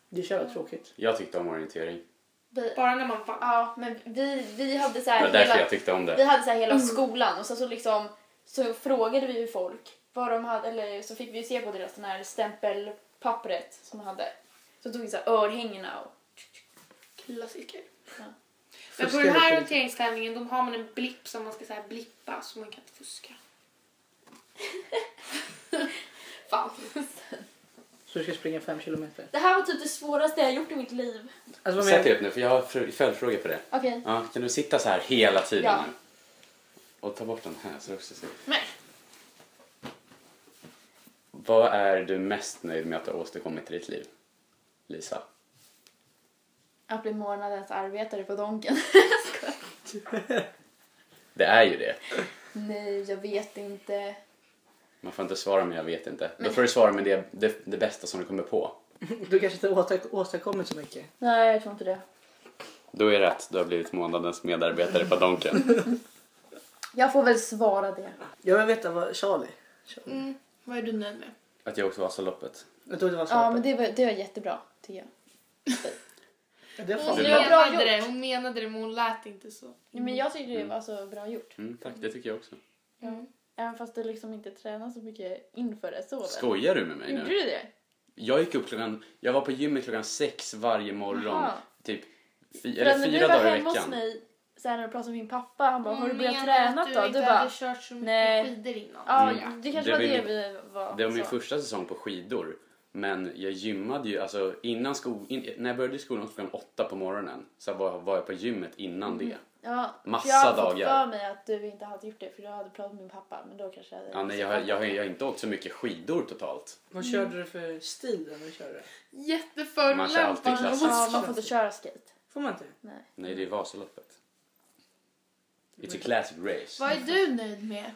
Det är så jävla tråkigt. Jag tyckte om orientering. Vi, Bara när man vann. ja, men vi, vi hade så Det här var därför hela, jag tyckte om vi det. hade så här hela skolan och så, så liksom så frågade vi ju folk vad de hade, eller så fick vi se på deras sån här stämpelpappret som de hade. Så tog vi så här örhängena och Klassiker. Ja. Men på den här orienteringstävlingen då har man en blipp som man ska så här blippa så man kan inte fuska. <laughs> Fan. Så du ska springa fem kilometer. Det här var typ det svåraste jag gjort i mitt liv. Alltså, Sätt dig upp nu för jag har fr- följdfrågor på det. Okej. Ja, kan du sitta så här hela tiden Ja. nu? Och ta bort den här så du också ser. Nej. Vad är du mest nöjd med att du har åstadkommit i ditt liv? Lisa? Att bli månadens arbetare på Donken. <laughs> Det är ju det. Nej, jag vet inte. Man får inte svara med jag vet inte. Då får du svara med det, det, det bästa som du kommer på. Du kanske inte åstad- åstadkommit så mycket. Nej, jag tror inte det. Då är det rätt, du har blivit månadens medarbetare på Donken. <laughs> Jag får väl svara det. Jag vill veta vad Charlie. Charlie. Mm. Vad är du nöjd med? Att jag också Vasaloppet. Jag det var så. Ja, men det var, det var jättebra, tycker jag. <laughs> Det Hon Det menade det, gjort. hon menade det men hon lät inte så. Ja, men jag tyckte det var så bra gjort. Mm, tack, det tycker jag också. Mm. Även fast du liksom inte tränar så mycket inför det. Så? Skojar du med mig Gjorde nu? du det? Jag gick upp klockan, jag var på gymmet klockan sex varje morgon. Jaha. Typ fy, eller när fyra du var dagar i hemma hos veckan. mig, så här när du pratade med min pappa, han bara, har du Hon börjat träna då? du Du bara, kört så mycket nej. skidor innan. ja, Mm. det kanske Det var var det vi var. Det var min så. första säsong på skidor. Men jag gymmade ju, alltså innan sko, in, när jag började skolan klockan åtta på morgonen så var, var jag på gymmet innan det. Ja, Massa för jag hade fått dagar. för mig att du inte hade gjort det för du hade pratat med min pappa. Men då kanske jag hade... Ja, nej, jag, har- jag, har- jag har inte åkt så mycket skidor totalt. Vad körde du för stil när du körde? Man Jätteförolämpande. klassiskt. Ja, man får inte köra skate. Får man inte? Nej. Nej, det är Vasaloppet. It's a classic race. Vad är du nöjd med?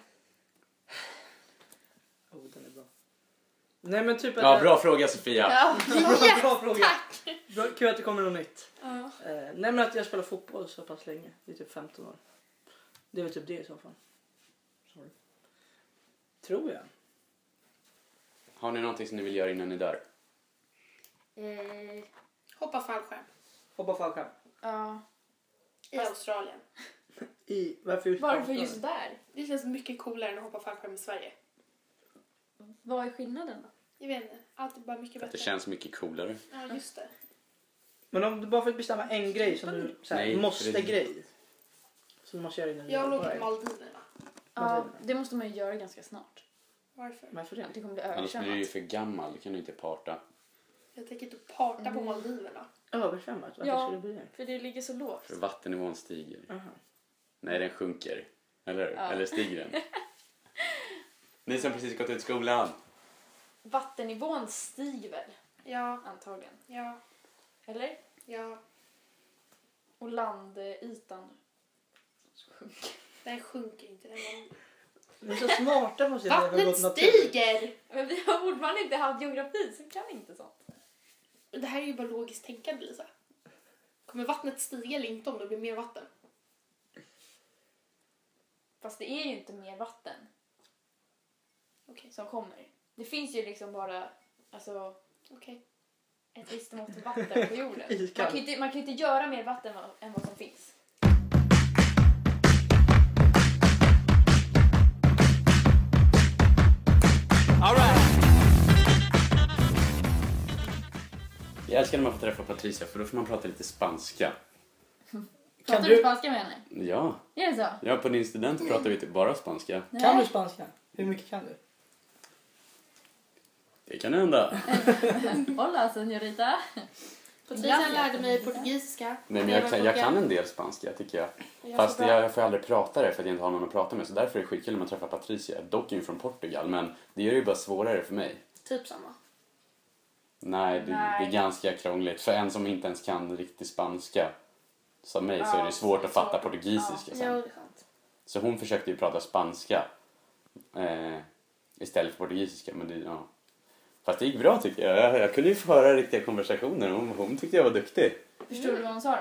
Oh, den är bra. Nej men typ. Ja, bra fråga Sofia. Ja, <laughs> bra, bra fråga. Bra, kul att det kommer något nytt. ja. Eh, nej men att jag spelar fotboll så pass länge. Det är typ 15 år. Det är väl typ det i så fall. Sorry. Tror jag. Har ni någonting som ni vill göra innan ni dör? Eh, Hoppa fallskärm. Hoppa fallskärm. ja. I Australien. <laughs> I, varför just Varför just där? Det känns mycket coolare än att hoppa fallskärm i Sverige. Vad är skillnaden då? Jag vet inte. Allt är bara mycket För bättre. det känns mycket coolare. Ja, just det. Men om du bara får bestämma en grej som du såhär, Nej, för måste det- grej. Som du måste göra innan du Jag vill åka till? Maldiverna. Ja, det måste man ju göra ganska snart. Varför? Varför det? Det kommer bli Annars blir du ju för gammal, då kan du inte parta. Jag tänker inte parta Mm. på Maldiverna. Översvämmat? Varför Ja. skulle det bli det? För det ligger så lågt. För vattennivån stiger. Aha. Nej, den sjunker. Eller hur? Ja. Eller stiger den? <laughs> Ni som precis gått ut skolan. Vattennivån stiger väl Ja, antagligen? ja, Eller? ja. Och landytan sjunker. Den sjunker inte. Den var... Ni är så smarta måste jag säga. Vi har Vattnet stiger! Men vi har fortfarande inte haft geografi så vi kan inte sånt. Det här är ju bara logiskt tänkande Lisa. Kommer vattnet stiga eller inte om det blir mer vatten? Fast det är ju inte mer vatten Okej, som kommer. Det finns ju liksom bara alltså, okej. ett visst mått vatten på jorden. <laughs> Man kan, ju inte, man kan ju inte göra mer vatten än vad- än vad som finns. Jag älskar när man får träffa Patricia för då får man prata lite spanska. <laughs> Pratar du- du spanska med henne? Ja, Är det så? ja på din student pratar vi typ bara spanska. Kan du spanska? Hur mycket kan du? Det kan hända. <laughs> Hola, señorita. Patricia lärde mig portugisiska. Nej, men jag, kan, jag kan en del spanska tycker jag. Jag Fast får bra- jag får aldrig prata det för att jag inte har någon att prata med. Så därför är det skitkul när man träffar Patricia. Dock är hon från Portugal men det gör det ju bara svårare för mig. Typ samma. Nej, det, Nej. det är ganska krångligt. För en som inte ens kan riktig spanska som mig så Ja, är det svårt det är att fatta portugisiska Jo, sen. sant. Så hon försökte ju prata spanska eh, istället för portugisiska. Men det, ja. Fast det gick bra tycker jag. Jag, jag kunde ju få höra riktiga konversationer. Hon, hon tyckte jag var duktig. Förstod du vad hon sa då?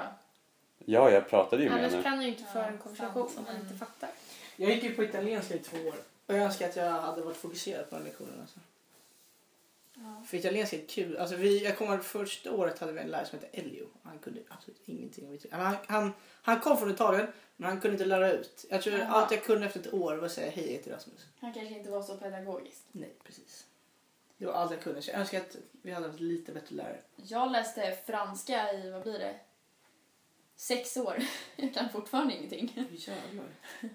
Ja, jag pratade ju med Annars henne. kan du ju inte föra en konversation sant. om man inte fattar. Jag gick ju på italienska i två år. Och jag önskar att jag hade varit fokuserad på den lektionen. Alltså. Ja. För italienska är kul. Alltså vi, jag kommer ihåg första året hade vi en lärare som hette Elio. Han kunde absolut ingenting om italienska. Han, han, han kom från Italien Men han kunde inte lära ut. Jag tror Jaha. allt jag kunde efter ett år var att säga hej jag heter Rasmus. Han kanske inte var så pedagogisk. Nej, precis. Det var allt jag kunde. Så jag önskar att vi hade haft lite bättre lärare. Jag läste franska i, vad blir det? Sex år. <laughs> Jag kan fortfarande ingenting. Jävlar. <laughs>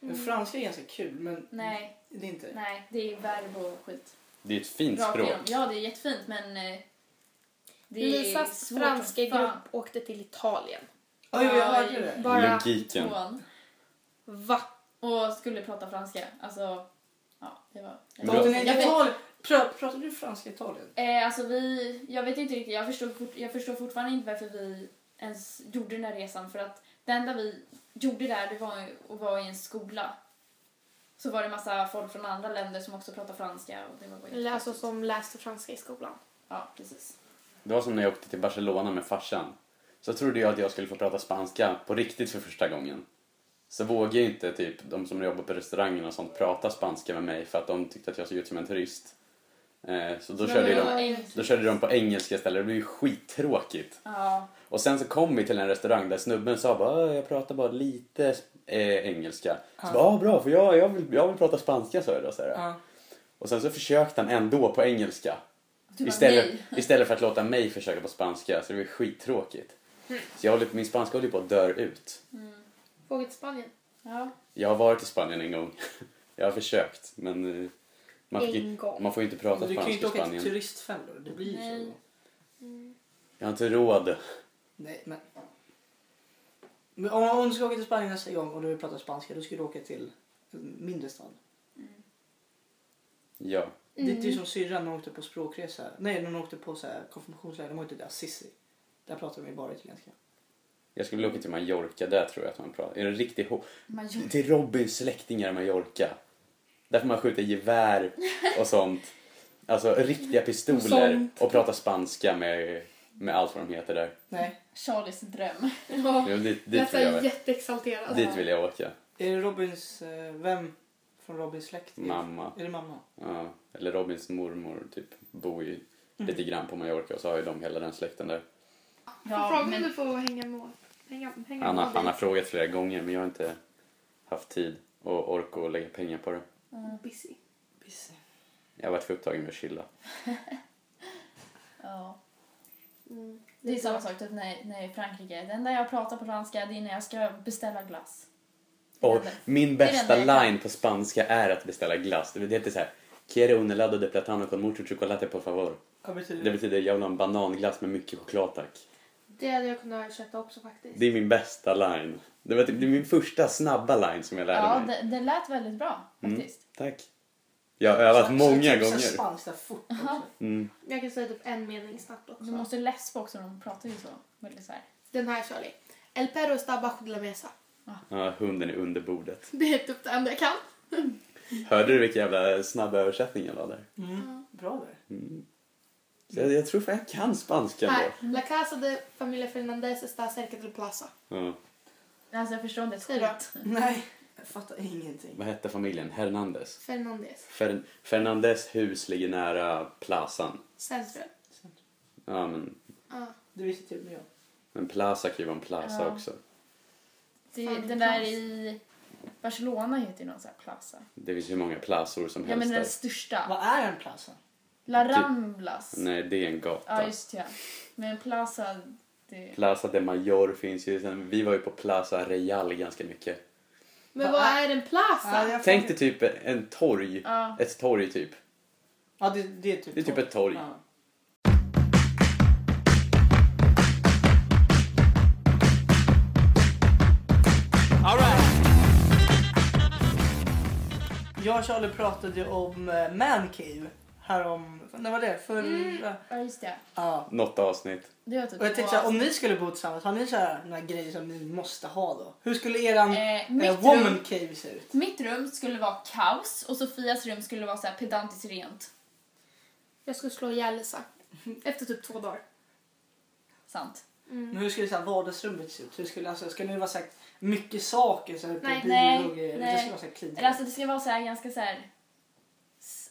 Men franska är ganska kul, men Nej, det är inte. nej, det är verb och skit. Det är ett fint Rakt språk. igenom. Ja, det är jättefint men eh, det är Lisas svårt franska som fan. grupp åkte till Italien. Oj, jag hörde det. Bara Logiken. Tvåan. va? Och skulle prata franska. Alltså, ja, det var... Men Pratade ni Jag vet- Italien? Pra- Pratade du franska i Italien? Eh, alltså vi, jag vet inte riktigt, jag förstår, fort, jag förstår fortfarande inte varför vi ens gjorde den här resan för att det enda vi gjorde där det var att vara i en skola. Så var det massa folk från andra länder som också pratade franska och det var bara Eller alltså som läste franska i skolan. Ja, precis. Det var som när jag åkte till Barcelona med farsan. Så trodde jag att jag skulle få prata spanska på riktigt för första gången. Så vågade ju inte typ de som jobbar på restaurangen och sånt prata spanska med mig för att de tyckte att jag såg ut som en turist. Eh, så då Så körde, de, då körde de på engelska istället. Det blev ju skittråkigt. Ja, Och sen så kom vi till en restaurang där snubben sa bara "Åh, jag pratar bara lite eh, engelska. Så Ja. bara, ah, bra för jag, jag, vill, jag vill prata spanska sa jag då. Så här. Ja. Och sen så försökte han ändå på engelska. bara, Istället, nej. <laughs> istället för att låta mig försöka på spanska så det var skittråkigt. Så jag håller, min spanska håller på att dö ut. Mm. Åkte till Spanien. Ja. Jag har varit i Spanien en gång. <laughs> Jag har försökt men man, fick, En gång. man får ju inte prata Men du kan ju inte spanska i åka till Spanien. turistfällor. Det blir ju så. Jag har inte råd. Nej, men... men om, om du ska åka till Spanien nästa gång och du vill prata spanska då ska du åka till en mindre stad. Ja. Det är ju som syrran när hon åkte på språkresa. Nej, när hon åkte på så här konfirmationsläger. De åkte till Assisi. Där pratar de ju bara italienska. Jag skulle vilja åka till Mallorca, där tror jag att man pratar. Är det en riktig ho- Man gör... Till Robins släktingar i Mallorca. Där får man skjuta gevär och sånt. Alltså riktiga pistoler Sånt. och prata spanska med, med allt vad de heter där. Nej. Charlies dröm. Ja. Jo, dit, Jag är dit, så vill jag, jätteexalterad. dit vill jag åka. Är det Robins... Eh, vem från Robins släkt? Mamma. Är det mamma? Ja, eller Robins mormor typ bor ju lite grann på Mallorca och så har ju de hela den släkten där. Ja, Fråga om men du får hänga med. Hänga, hänga Han har, han har frågat flera gånger men jag har inte haft tid och ork att lägga pengar på det. Busy. Busy. Jag har varit för upptagen med att chilla. <laughs> ja. Mm. Det är samma sak typ när, när jag är i Frankrike. Det enda jag pratar på franska det är när jag ska beställa glass. Och min bästa line på spanska är att beställa glass. Det heter så här. Quiero un helado de platano con mucho chocolate por favor. Betyder Det det? betyder jag vill ha en bananglass med mycket choklad tack. Det hade jag kunnat översätta också faktiskt. Det är min bästa line. Det var typ, det är min första snabba line som jag lärde Ja, mig. det, det lät väldigt bra Mm. Tack. Jag har övat Så- många så, så gånger. spanskt där fort också. Mm. Jag kan säga typ en mening snabbt också. Du måste läspa också, de pratar ju så. Väldigt så här. Den här Charlie. El perro está bajo de la mesa. Ja, hunden är under bordet. <laughs> Det är typ det enda jag kan. Hörde du vilken jävla snabb översättning jag la där? Mm. Bra där. Så jag, jag tror fan jag kan spanska Här. ändå. La casa de familia Fernandez está cerca del plaza. Ja. Alltså jag förstår inte ett då. skit. Nej, fattar ingenting. Vad hette familjen? Hernandez. Fernandez. Fer, Fernandez hus ligger nära Plazan. Centrum. Ja, men, Ja. Det visste typ jag. men Plaza kan ju vara en plaza Ja. också. Det, Fan, den där i Barcelona heter ju någon sån här plaza. Det finns hur många plazor som Ja helst men den där. största. Vad är en plaza? La Ramblas. Nej, det är en Ja gata. just ja. Men plaza, det... Plaza de Mayor finns ju. Sen, vi var ju på Plaza Real ganska mycket. Men Vad är- en plaza? Ja, jag Tänk dig typ en torg. Ja. Ett torg typ. Ja, det, det är typ Det är typ ett torg. Ja. Jag och Charlie pratade om eh, Man Cave härom... När var det? Förra... Mm. ja just det. Ja. Något avsnitt. Det var typ Och jag tänkte såhär, om ni skulle bo tillsammans, har ni såhär några grejer som ni måste ha då? Hur skulle eran Eh, eh, mitt, woman rum, cave se ut? mitt rum skulle vara kaos och Sofias rum skulle vara så här pedantiskt rent. Jag skulle slå ihjäl Lisa. <laughs> Efter typ två dagar. Sant. Men hur skulle så här vardagsrummet se ut? Hur skulle, alltså, skulle det vara så här, mycket saker så här, på Nej, nej? Det skulle vara så här clean. Eller alltså det ska vara så här ganska så här... s-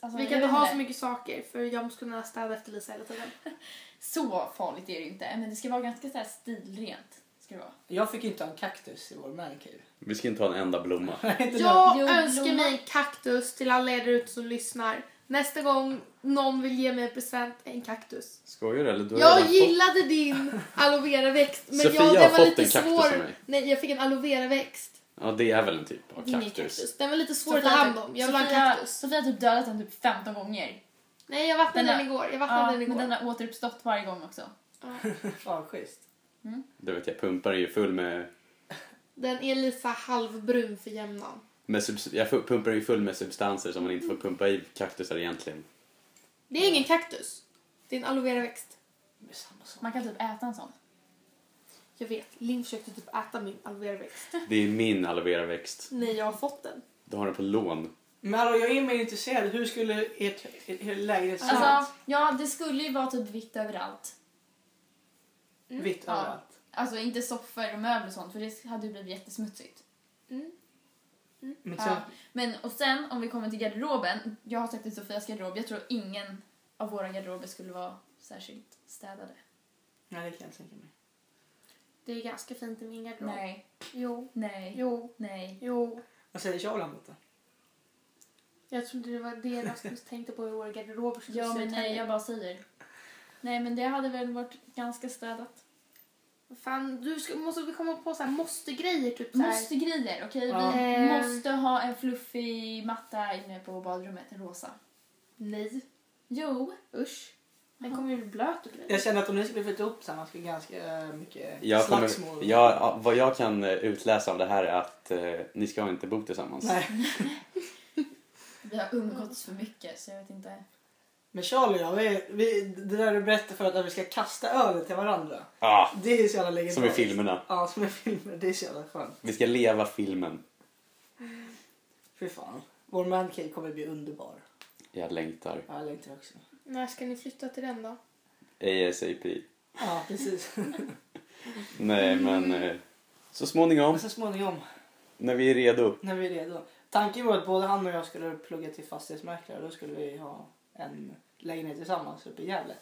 Alltså, Vi kan inte ha så mycket saker för jag måste kunna städa efter Lisa hela tiden. <laughs> Så farligt är det inte. Men det ska vara ganska så här stilrent. Ska det vara. Jag fick inte ha en kaktus i vår mancave. Vi ska inte ha en enda blomma. <laughs> Jag Jo, önskar blomma. mig en kaktus till alla er ute som lyssnar. Nästa gång någon vill ge mig en present, en kaktus. Skojar du eller? Du har Jag gillade din <laughs> aloe vera växt men Sofia jag, har den var fått lite en kaktus svår. av mig. Nej, jag fick en aloe vera växt. Fått... Ja, det är väl en typ av Det är ingen kaktus. kaktus. Den var lite svår att ta hand om. Jag vill ha en Sofia- kaktus. Sofia har typ dödat den typ 15 gånger. Nej, jag vattnade Den den, igår. Jag vattnade Ja, den igår. men den har återuppstått varje gång också. Ja. <laughs> Fan, schysst. Du vet, jag pumpar är ju full med... Den är lite halvbrun för jämnan. med. Jag pumpar ju full med substanser som man inte får pumpa i kaktusar egentligen. Det är ingen kaktus. Det är en aloe vera växt. Det är samma sak. Man kan typ äta en sån. Jag vet, Linn försökte typ äta min aloe växt. <laughs> Det är min aloe vera växt. Nej, jag har fått den. Du har den på lån. Men hallå, jag är mer intresserad. Hur skulle ert, ert, lägenhet se ut? Alltså, ja det skulle ju vara typ vitt överallt. Vitt Ja. överallt. Alltså inte soffor och möbler och sånt för det hade ju blivit jättesmutsigt. Mm. Men Ja. sen, Men och sen om vi kommer till garderoben. Jag har sagt i Sofias garderob. Jag tror ingen av våra garderober skulle vara särskilt städade. nej, det kan jag tänka mig. Det är ganska fint i min garderob. Nej, Jo, nej, jo, nej. jo. Vad säger Charlie om detta? Jag trodde det var det Rasmus <laughs> tänkte på i våra garderober. skulle Ja men nej, här. jag bara säger. Nej men det hade väl varit ganska städat. Fan, du ska, måste vi komma på så här måste-grejer typ så här. Måste grejer, okej? Ja. Vi Ehm. måste ha en fluffig matta inne på badrummet, en rosa. Nej, Jo. usch. Den kommer ju bli blöt och grejer. Jag känner att om ni skulle flytta ihop tillsammans skulle ganska eh, mycket Jag kommer, slagsmål. jag, vad jag kan eh, utläsa av det här är att eh, ni ska inte bo tillsammans. Nej. <laughs> Vi har umgåtts för mycket så jag vet inte. Men Charlie då? Vi, vi, det där du berättade för att vi ska kasta öl till varandra. Ah, Det är så jävla legendariskt. som i filmerna. Ja, som i filmer. Det är så jävla skönt. Vi ska leva filmen. Fy fan. Vår mancave kommer bli underbar. Jag längtar. Ja, jag längtar också. När ska ni flytta till den då? ASAP. Ja, precis. <laughs> Nej, men eh, så småningom, Men så småningom, när vi är redo. när vi är redo. Tanken var att både han och jag skulle plugga till fastighetsmäklare. Då skulle vi ha en lägenhet tillsammans uppe i Gävle.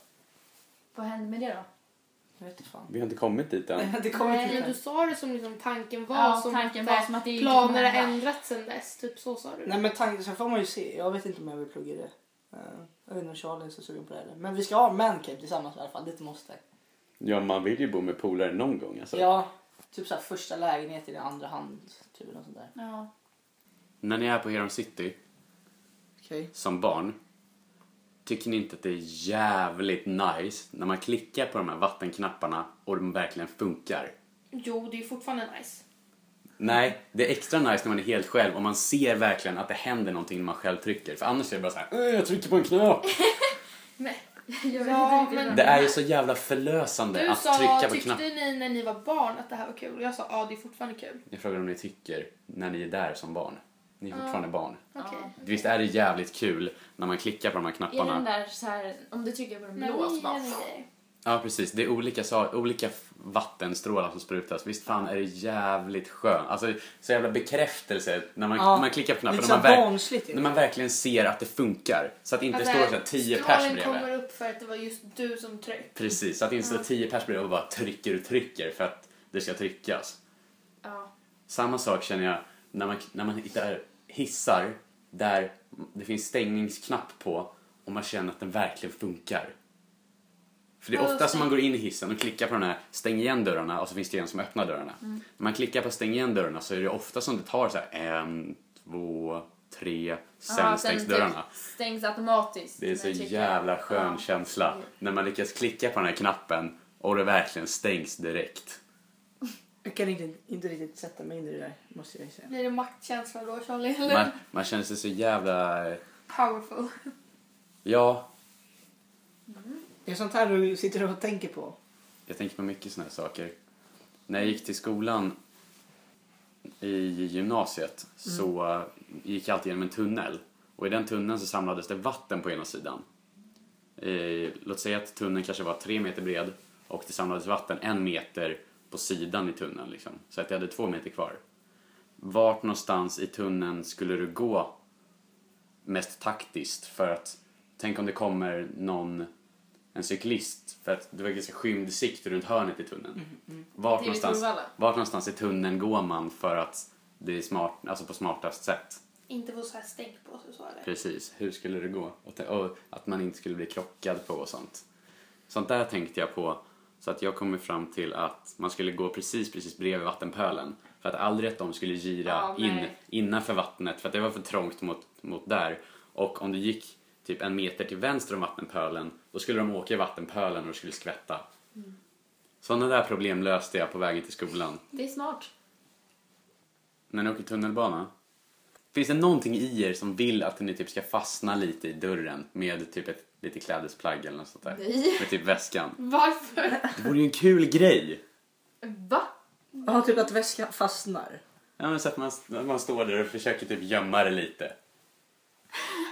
Vad händer med det då? Jag vet inte fan. Vi har inte kommit dit än. <laughs> Det kommer Nej, men du sa det som liksom tanken var. Ja, som tanken var som att det inte planer kommer har hända. ändrats sen dess. Typ så sa du. Nej men tanken, sen får man ju se. Jag vet inte om jag vill plugga det. Eh, Jag vet inte om Charlie är så sugen på det heller. Men vi ska ha mancave tillsammans i alla fall. Det är ett måste. Ja, man vill ju bo med polare någon gång. Alltså. Ja, typ såhär första lägenheten i andra hand. Typ något sånt där. Ja. När ni är på Heron City Okej. som barn, tycker ni inte att det är jävligt nice när man klickar på de här vattenknapparna och de verkligen funkar? Jo, det är fortfarande nice. Nej, det är extra nice när man är helt själv och man ser verkligen att det händer någonting när man själv trycker. För annars är det bara så här, "Åh, jag trycker på en knapp. <laughs> Nej. Jag Ja, men- Det är ju så jävla förlösande Du att sa, trycka på tyckte knappar. ni när ni var barn att det här var kul? Och jag sa, ja det är fortfarande kul. Jag frågar om ni tycker när ni är där som barn. Ni är fortfarande barn. Ja. Visst är det jävligt kul när man klickar på de här Är den knapparna? där så här, om du trycker på den blå så bara... Ja, precis. Det är olika, olika vattenstrålar som sprutas. Visst fan är det jävligt skönt. Alltså, så jävla bekräftelse när man, Ja, man klickar på knappen. När man, verk, när man verkligen ser att det funkar. Så att det inte Alltså, står så här tio pers strålen bredvid. kommer upp för att det var just du som tryckte. Precis, så att det inte står tio pers bredvid och bara trycker och trycker för att det ska tryckas. Ja. Samma sak känner jag när man, när man hittar hissar där det finns stängningsknapp på och man känner att den verkligen funkar. För det är ofta som man går in i hissen och klickar på den här stäng igen dörrarna och så finns det en som öppnar dörrarna. Mm. När man klickar på stäng igen dörrarna så är det ofta som det tar så här en, två, tre, sen Ja, stängs typ dörrarna. Stängs automatiskt. Det är så du trycker. jävla skön Ja. känsla när man lyckas klicka på den här knappen och det verkligen stängs direkt. <laughs> Jag kan inte, inte riktigt sätta mig in i det där, måste jag säga. Blir det maktkänsla då Charlie? Eller? Man, man känner sig så jävla... Powerful. Ja, det är sånt här du sitter och tänker på. Jag tänker på mycket såna här saker. När jag gick till skolan i gymnasiet så gick jag alltid genom en tunnel. Och i den tunneln så samlades det vatten på ena sidan. Låt säga att tunneln kanske var tre meter bred och det samlades vatten en meter på sidan i tunneln. Liksom. Så att jag hade två meter kvar. Vart någonstans i tunneln skulle du gå mest taktiskt? För att tänk om det kommer någon en cyklist för att det var ganska skymd sikt runt hörnet i tunneln. Vart, Det är vid någonstans, vart någonstans i tunneln går man för att det är smart, alltså på smartast sätt? Inte få så här stänk på sig så eller? Precis, hur skulle det gå? Och, att man inte skulle bli krockad på och sånt. Sånt där tänkte jag på. Så att jag kom fram till att man skulle gå precis, precis bredvid vattenpölen. För att aldrig att de skulle gira Ja, in innanför vattnet för att det var för trångt mot, mot där. Och om du gick typ en meter till vänster om vattenpölen då skulle de åka i vattenpölen och det skulle skvätta. Mm. Sådana där problem löste jag på vägen till skolan. Det är smart. När ni åker tunnelbana. Finns det någonting i er som vill att ni typ ska fastna lite i dörren med typ ett lite klädesplagg eller något sånt där? Nej. Med typ väskan. Varför? Det vore ju en kul grej! Va? Ja, typ att väskan fastnar. Ja, men så att man, man står där och försöker typ gömma det lite.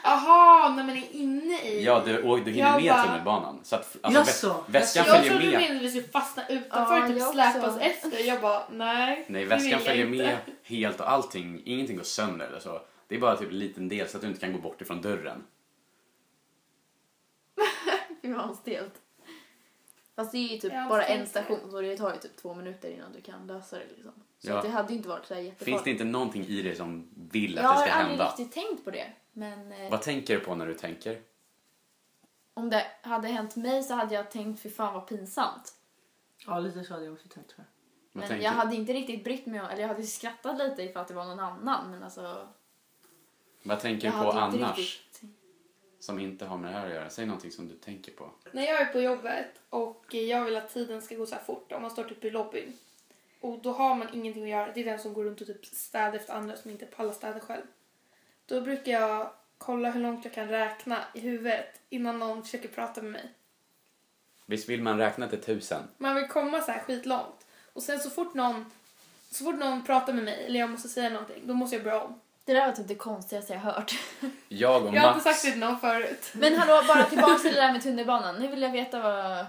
Aha, när man är inne i. Ja, du, och du hinner Jag med bara- tunnelbanan. Så att alltså, Jaså? vä- väskan jag följer trodde du med. menade att vi skulle fastna utanför Ja, och typ jag släpas efter. Jag bara, nej. Nej, väskan jag följer inte. med helt och allting. Ingenting går sönder eller så. Det är bara typ en liten del så att du inte kan gå bort ifrån dörren. Fy vad stelt. Fast det är ju typ Jag bara en station så det tar ju typ två minuter innan du kan lösa det liksom. Så Ja. det hade ju inte varit så här Finns jättefarligt. det inte någonting i dig som vill att Jag det har ska aldrig hända? riktigt tänkt på det. Men eh, Vad tänker du på när du tänker? om det hade hänt mig så hade jag tänkt fy fan vad pinsamt. Ja, lite så hade jag också tänkt tror jag. Vad Men tänker jag hade inte riktigt brytt mig om, eller jag hade skrattat lite ifall att det var någon annan men alltså. Vad tänker Jag du på hade annars? riktigt... Som inte har med det här att göra. Säg någonting som du tänker på. När jag är på jobbet och jag vill att tiden ska gå så här fort, om man står typ i lobbyn och då har man ingenting att göra, det är den som går runt och typ städar efter andra som inte pallar städa själv. Då brukar jag kolla hur långt jag kan räkna i huvudet innan någon försöker prata med mig. Visst vill man räkna till tusen? Man vill komma så här skitlångt och sen så fort någon så fort någon pratar med mig eller jag måste säga någonting, då måste jag börja om. Det där var typ det konstigaste jag hört. Jag och Jag har Max... inte sagt det till någon förut. Men hallå, bara tillbaka till <laughs> det där med tunnelbanan. Nu vill jag veta vad...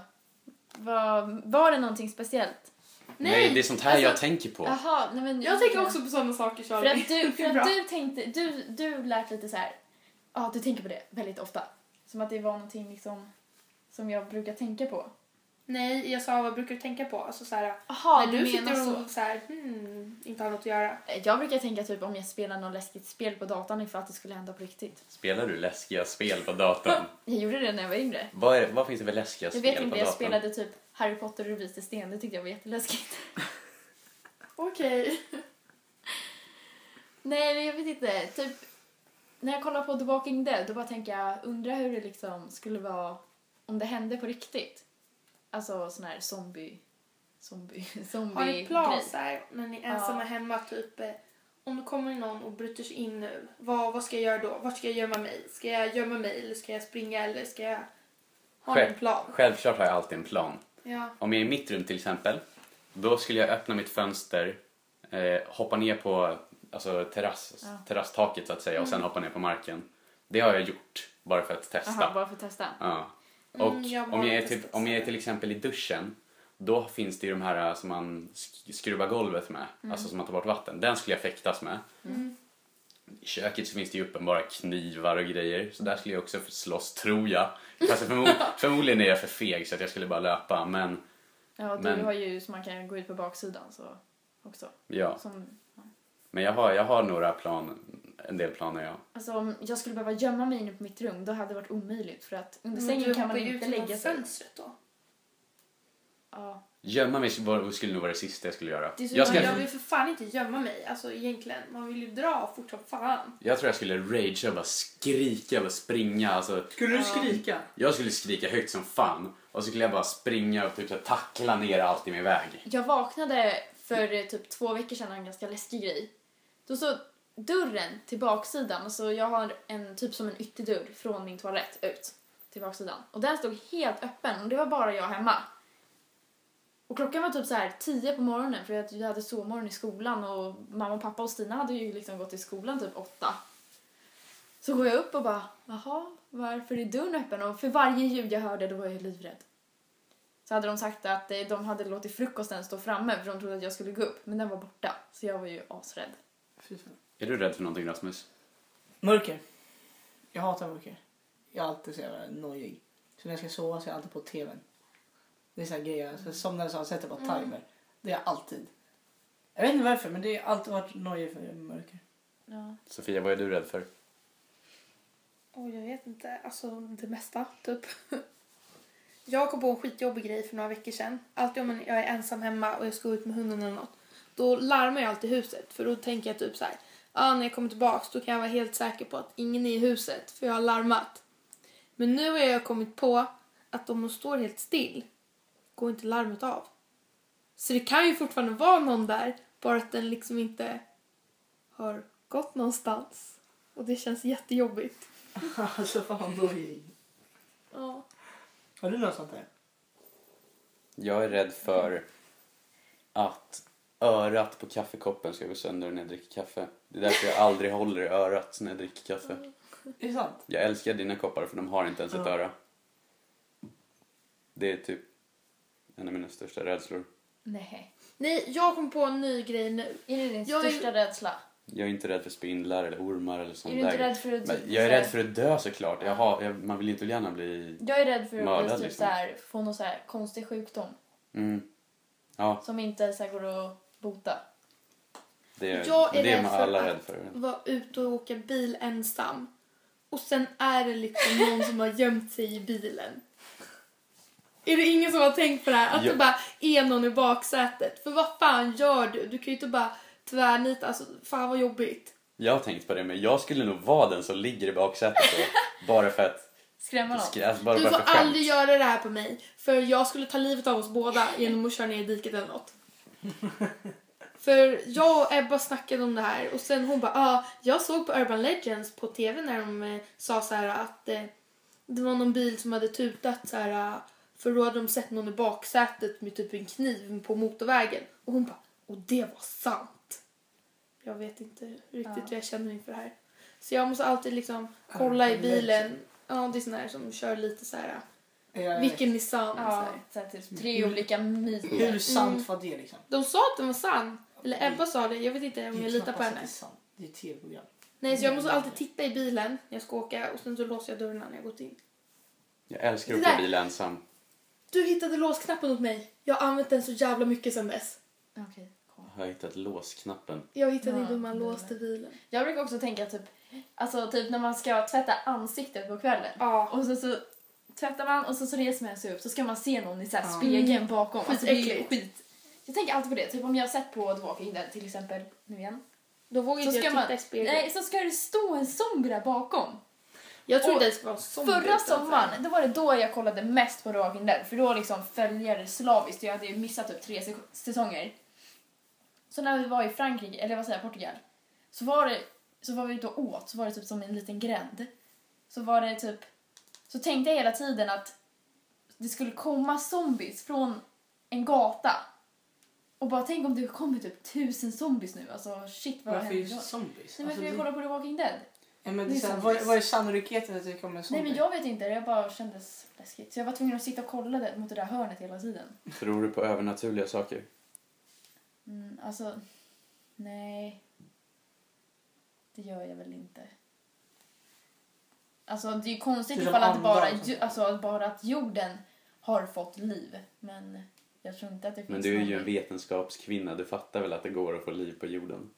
vad var det någonting speciellt? Nej, det är sånt här alltså, jag tänker på. Jaha, nej men... Jag tänker också på sådana saker För Charlie. att du, <laughs> för att du tänkte, du, du lät lite så här. ja du tänker på det väldigt ofta. Som att det var någonting liksom som jag brukar tänka på. Nej, jag sa vad brukar du tänka på? Alltså så här, Jaha, när du du sitter så. och så här, hmm, inte har något att göra. Jag brukar tänka typ om jag spelar något läskigt spel på datorn ifall att det skulle hända på riktigt. Spelar du läskiga spel på datorn? <laughs> Jag gjorde det när jag var yngre. vad, är, vad finns det för läskiga Jag spel vet på inte, datorn? jag spelade typ Harry Potter och Vise sten. Det tyckte jag var jätteläskigt. <laughs> Okej. <laughs> Nej, men jag vet inte. Typ när jag kollar på The Walking Dead då bara tänker jag, undrar hur det liksom skulle vara om det hände på riktigt. Alltså sån här zombie... Zombie... zombie <laughs> Har ni plan grej. så här, när ni är Ja. ensamma hemma typ eh, om det kommer någon och bryter sig in nu, vad, vad ska jag göra då? Vart ska jag gömma mig? Ska jag gömma mig eller ska jag springa eller ska jag ha Själv- en plan? Självklart har jag alltid en plan. Ja. Om jag är i mitt rum till exempel, då skulle jag öppna mitt fönster, eh, hoppa ner på alltså, terrass, Ja. terrasstaket så att säga och sen hoppa ner på marken. Det har jag gjort, bara för att testa. Jaha, bara för att testa. Ja. Och Mm, jag har om, jag är till, om jag är till exempel i duschen, då finns det ju de här som man sk- skruvar golvet med, alltså som man tar bort vatten. Den skulle jag fäktas med. Mm. I köket så finns det ju uppenbara knivar och grejer, så där skulle jag också slåss, tror jag. Fast förmo- <laughs> förmodligen är jag för feg så att jag skulle bara löpa, men Ja, du Men- har ju så man kan gå ut på baksidan så också. ja. Som, Men jag har, jag har några plan, en del planer ja. alltså om jag skulle behöva gömma mig inne på mitt rum då hade det varit omöjligt för att under Men sängen du kan man inte lägga sig. fönstret då. Ja. Gömma mig var- skulle nog vara det sista jag skulle göra. Det är så Jag, Men ska, jag vill för fan inte gömma mig, alltså egentligen. Man vill ju dra fort som fan. jag tror jag skulle rage och bara skrika och springa. Alltså, Skulle du skrika? jag skulle skrika högt som fan och så skulle jag bara springa och typ så här tackla ner allt i min väg. Jag vaknade för eh, typ två veckor sedan av en ganska läskig grej. Då så dörren till baksidan, alltså jag har en typ som en ytterdörr från min toalett ut till baksidan. Och den stod helt öppen och det var bara jag hemma. Och klockan var typ så här 10 på morgonen för jag hade sovmorgon i skolan och mamma och pappa och Stina hade ju liksom gått till skolan typ åtta. Så går jag upp och bara, jaha, varför är dörren öppen? Och för varje ljud jag hörde då var jag livrädd. Så hade de sagt att eh, de hade låtit frukosten stå framme för de trodde att jag skulle gå upp. Men den var borta. Så jag var ju asrädd. Fy fan. Är du rädd för någonting Rasmus? Mörker. Jag hatar mörker. Jag är alltid så jävla nojig. Så när jag ska sova så är jag alltid på tvn. Det är så här grejer. Så jag somnar så sätter jag på Mm. timer. Det är jag alltid. Jag vet inte varför men det har alltid varit nojigt för mörker. Ja. Sofia, vad är du rädd för? Oj, jag vet inte. Alltså det mesta, typ. <laughs> Jag kom på en skitjobbig grej för några veckor sedan. Alltid om jag är ensam hemma och jag ska ut med hunden eller något. Då larmar jag alltid huset. För då tänker jag typ så här. Ah, när jag kommer tillbaks då kan jag vara helt säker på att ingen är i huset. För jag har larmat. Men nu har jag kommit på att om hon står helt still går inte larmet av. Så det kan ju fortfarande vara någon där. Bara att den liksom inte har gått någonstans. Och det känns jättejobbigt. <laughs> alltså fan nojig. Ja. Har du något sånt där? Jag är rädd för att örat på kaffekoppen ska gå sönder när jag dricker kaffe. Det är därför jag aldrig håller i örat när jag dricker kaffe. Är det sant? Jag älskar dina koppar för de har inte ens ett öra. Det är typ en av mina största rädslor. Nej. Nej, jag kom på en ny grej nu. Är det din Jag är- största rädsla? Jag är inte rädd för spindlar eller ormar eller sånt Är du inte där. rädd för att... Men typ jag är rädd för att dö såklart. Jag har, jag, man vill inte gärna bli... Jag är rädd för att Mördad, bli typ liksom. så här, få någon så här konstig sjukdom Mm. Ja, som inte så här går att bota. det är, Jag är det är man för alla att- rädd för. Vara ute och åka bil ensam. Och sen är det liksom någon som har gömt sig i bilen. Är det ingen som har tänkt på det här? Att Ja. det bara är någon i baksätet. För vad fan gör du? Du kan ju inte bara tvärnita. Alltså, fan vad jobbigt. Jag har tänkt på det, men jag skulle nog vara den som ligger i baksätet då. <laughs> bara för att... Skrämma någon. Alltså bara, Du bara får aldrig göra det här på mig. För jag skulle ta livet av oss båda genom att köra ner i diket eller något. <laughs> För jag och Ebba snackade om det här och sen hon bara ah, jag såg på Urban Legends på tv när de eh, sa så här att eh, det var någon bil som hade tutat så här eh, för då hade de sett någon i baksätet med typ en kniv på motorvägen och hon bara och det var sant. Jag vet inte riktigt Ja. hur jag känner inför det här. Så jag måste alltid liksom kolla i bilen. Ja, det är sån här som kör lite så här Jag vilken är sann? Ja, så här, typ tre olika myter. Hur sant Mm. var det liksom? De sa att den var sann. Eller Ebba sa det. Jag vet inte om jag litar på henne. Det är sant. Det är tv-program. Nej, så jag måste alltid titta i bilen när jag ska åka och sen så låser jag dörrarna när jag gått in. Jag älskar att åka bil ensam. Du hittade låsknappen åt mig. Jag har använt den så jävla mycket sen dess. Okej, cool. Jag har hittat låsknappen. Jag hittade Ja, inte hur man låste bilen. Jag brukar också tänka typ, alltså typ när man ska tvätta ansiktet på kvällen. Ja. Och så, så tvättar man och så, så reser man sig upp så ska man se någon i så här Ja. spegeln bakom. Alltså, det är skit. Jag tänker alltid på det. Typ om jag har sett på The Walking Dead till exempel, nu igen. Då vågar inte jag man, titta i spegeln. nej, så ska det stå en zombie bakom. jag inte det ska vara sån Förra sommaren, då var det då jag kollade mest på The Walking Dead. För då liksom följde jag det slaviskt. Jag hade ju missat typ tre säsonger. Så när vi var i Frankrike, eller vad säger jag, Portugal. Så var det, så var vi ute och åt, så var det typ som en liten gränd. Så var det typ, så tänkte jag hela tiden att det skulle komma zombies från en gata. Och bara tänk om det kommer typ tusen zombies nu. Alltså shit vad Varför händer då? just zombies? Nej men Alltså, för jag det- kollar på The Walking Dead. Ja, men det är så här, vad, vad är sannolikheten att det kommer en zombie? Nej men jag vet inte, det bara kändes läskigt. Så jag var tvungen att sitta och kolla det, mot det där hörnet hela tiden. Tror du på övernaturliga saker? Mm, alltså, nej. Det gör jag väl inte. Alltså det är ju konstigt ifall att bara, ju, alltså, bara att jorden har fått liv. Men jag tror inte att det finns Men du är ju en vetenskapskvinna, du fattar väl att det går att få liv på jorden?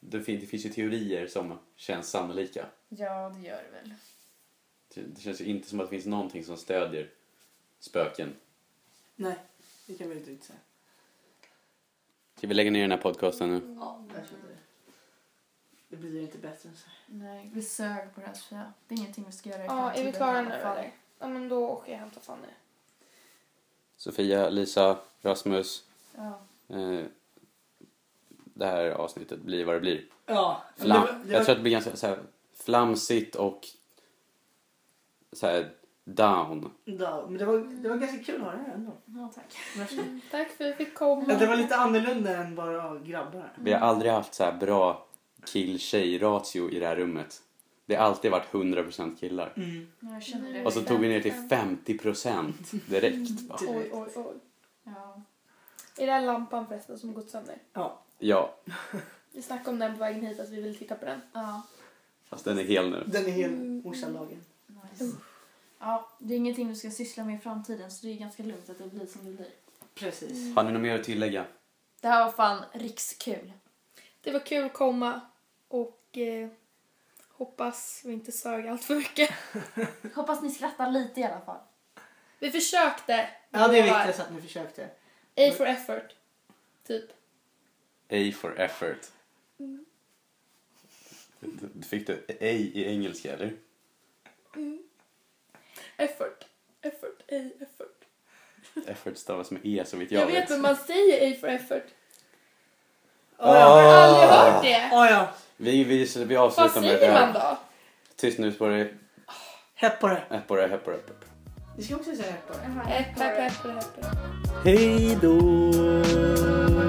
Det fin- det finns ju teorier som känns sannolika. Ja, det gör det väl. Det känns ju inte som att det finns någonting som stödjer spöken. Nej, det kan vi inte säga. Ska vi lägga ner den här podcasten nu? Ja, jag känner det. Det blir inte bättre än så här. Nej, vi sög på det här Sofia. Det är ingenting vi ska göra i Ja, är vi klara i nu alla fall. eller? Ja men då åker jag och hämtar Fanny. Sofia, Lisa, Rasmus. Ja. Eh, det här avsnittet blir vad det blir. Ja, Flam. det var, det Jag tror att det blir ganska så här, flamsigt och så här, down. ja, men det var, det var ganska kul att ha det här ändå. ja, tack. Varsågod. Tack för att vi fick komma. Ja, det var lite annorlunda än bara grabbar här. Vi har aldrig haft så här bra kill-tjej-ratio i det här rummet. Det har alltid varit 100% killar. Mm. Det. Och så tog vi ner till 50% direkt. va? Oj, oj, oj. Ja. Är det här lampan förresten som gått sönder? Ja, Ja, Vi snackade om den på vägen hit, att vi vill titta på den. ja. fast den är hel nu. den är helt morsan lagen. Nice. Ja, det är ingenting du ska syssla med i framtiden så det är ganska lugnt att det blir som det blir. Precis. Har ni något mer att tillägga? Det här var fan rikskul. Det var kul att komma och eh, hoppas vi inte sög allt för mycket. <laughs> Hoppas ni skrattar lite i alla fall. Vi försökte. Ja, det är lovar. viktigt att ni försökte. A for effort. Typ. A for effort. Du Fick du A i engelska eller? Effort. Effort. A effort. Effort stavas med E så vitt jag, Jag vet men man säger A for effort. Oh, Har ja. du aldrig hört det? Oh, ja. Vi, vi, vi Vad avslutar med det säger man här. då? Tyst nu på det. Hepp på det. Ett på det, ett på det. ett på det. Vi ska också säga hepp på det. Hepp, hepp, hepp, hepp. Hej då!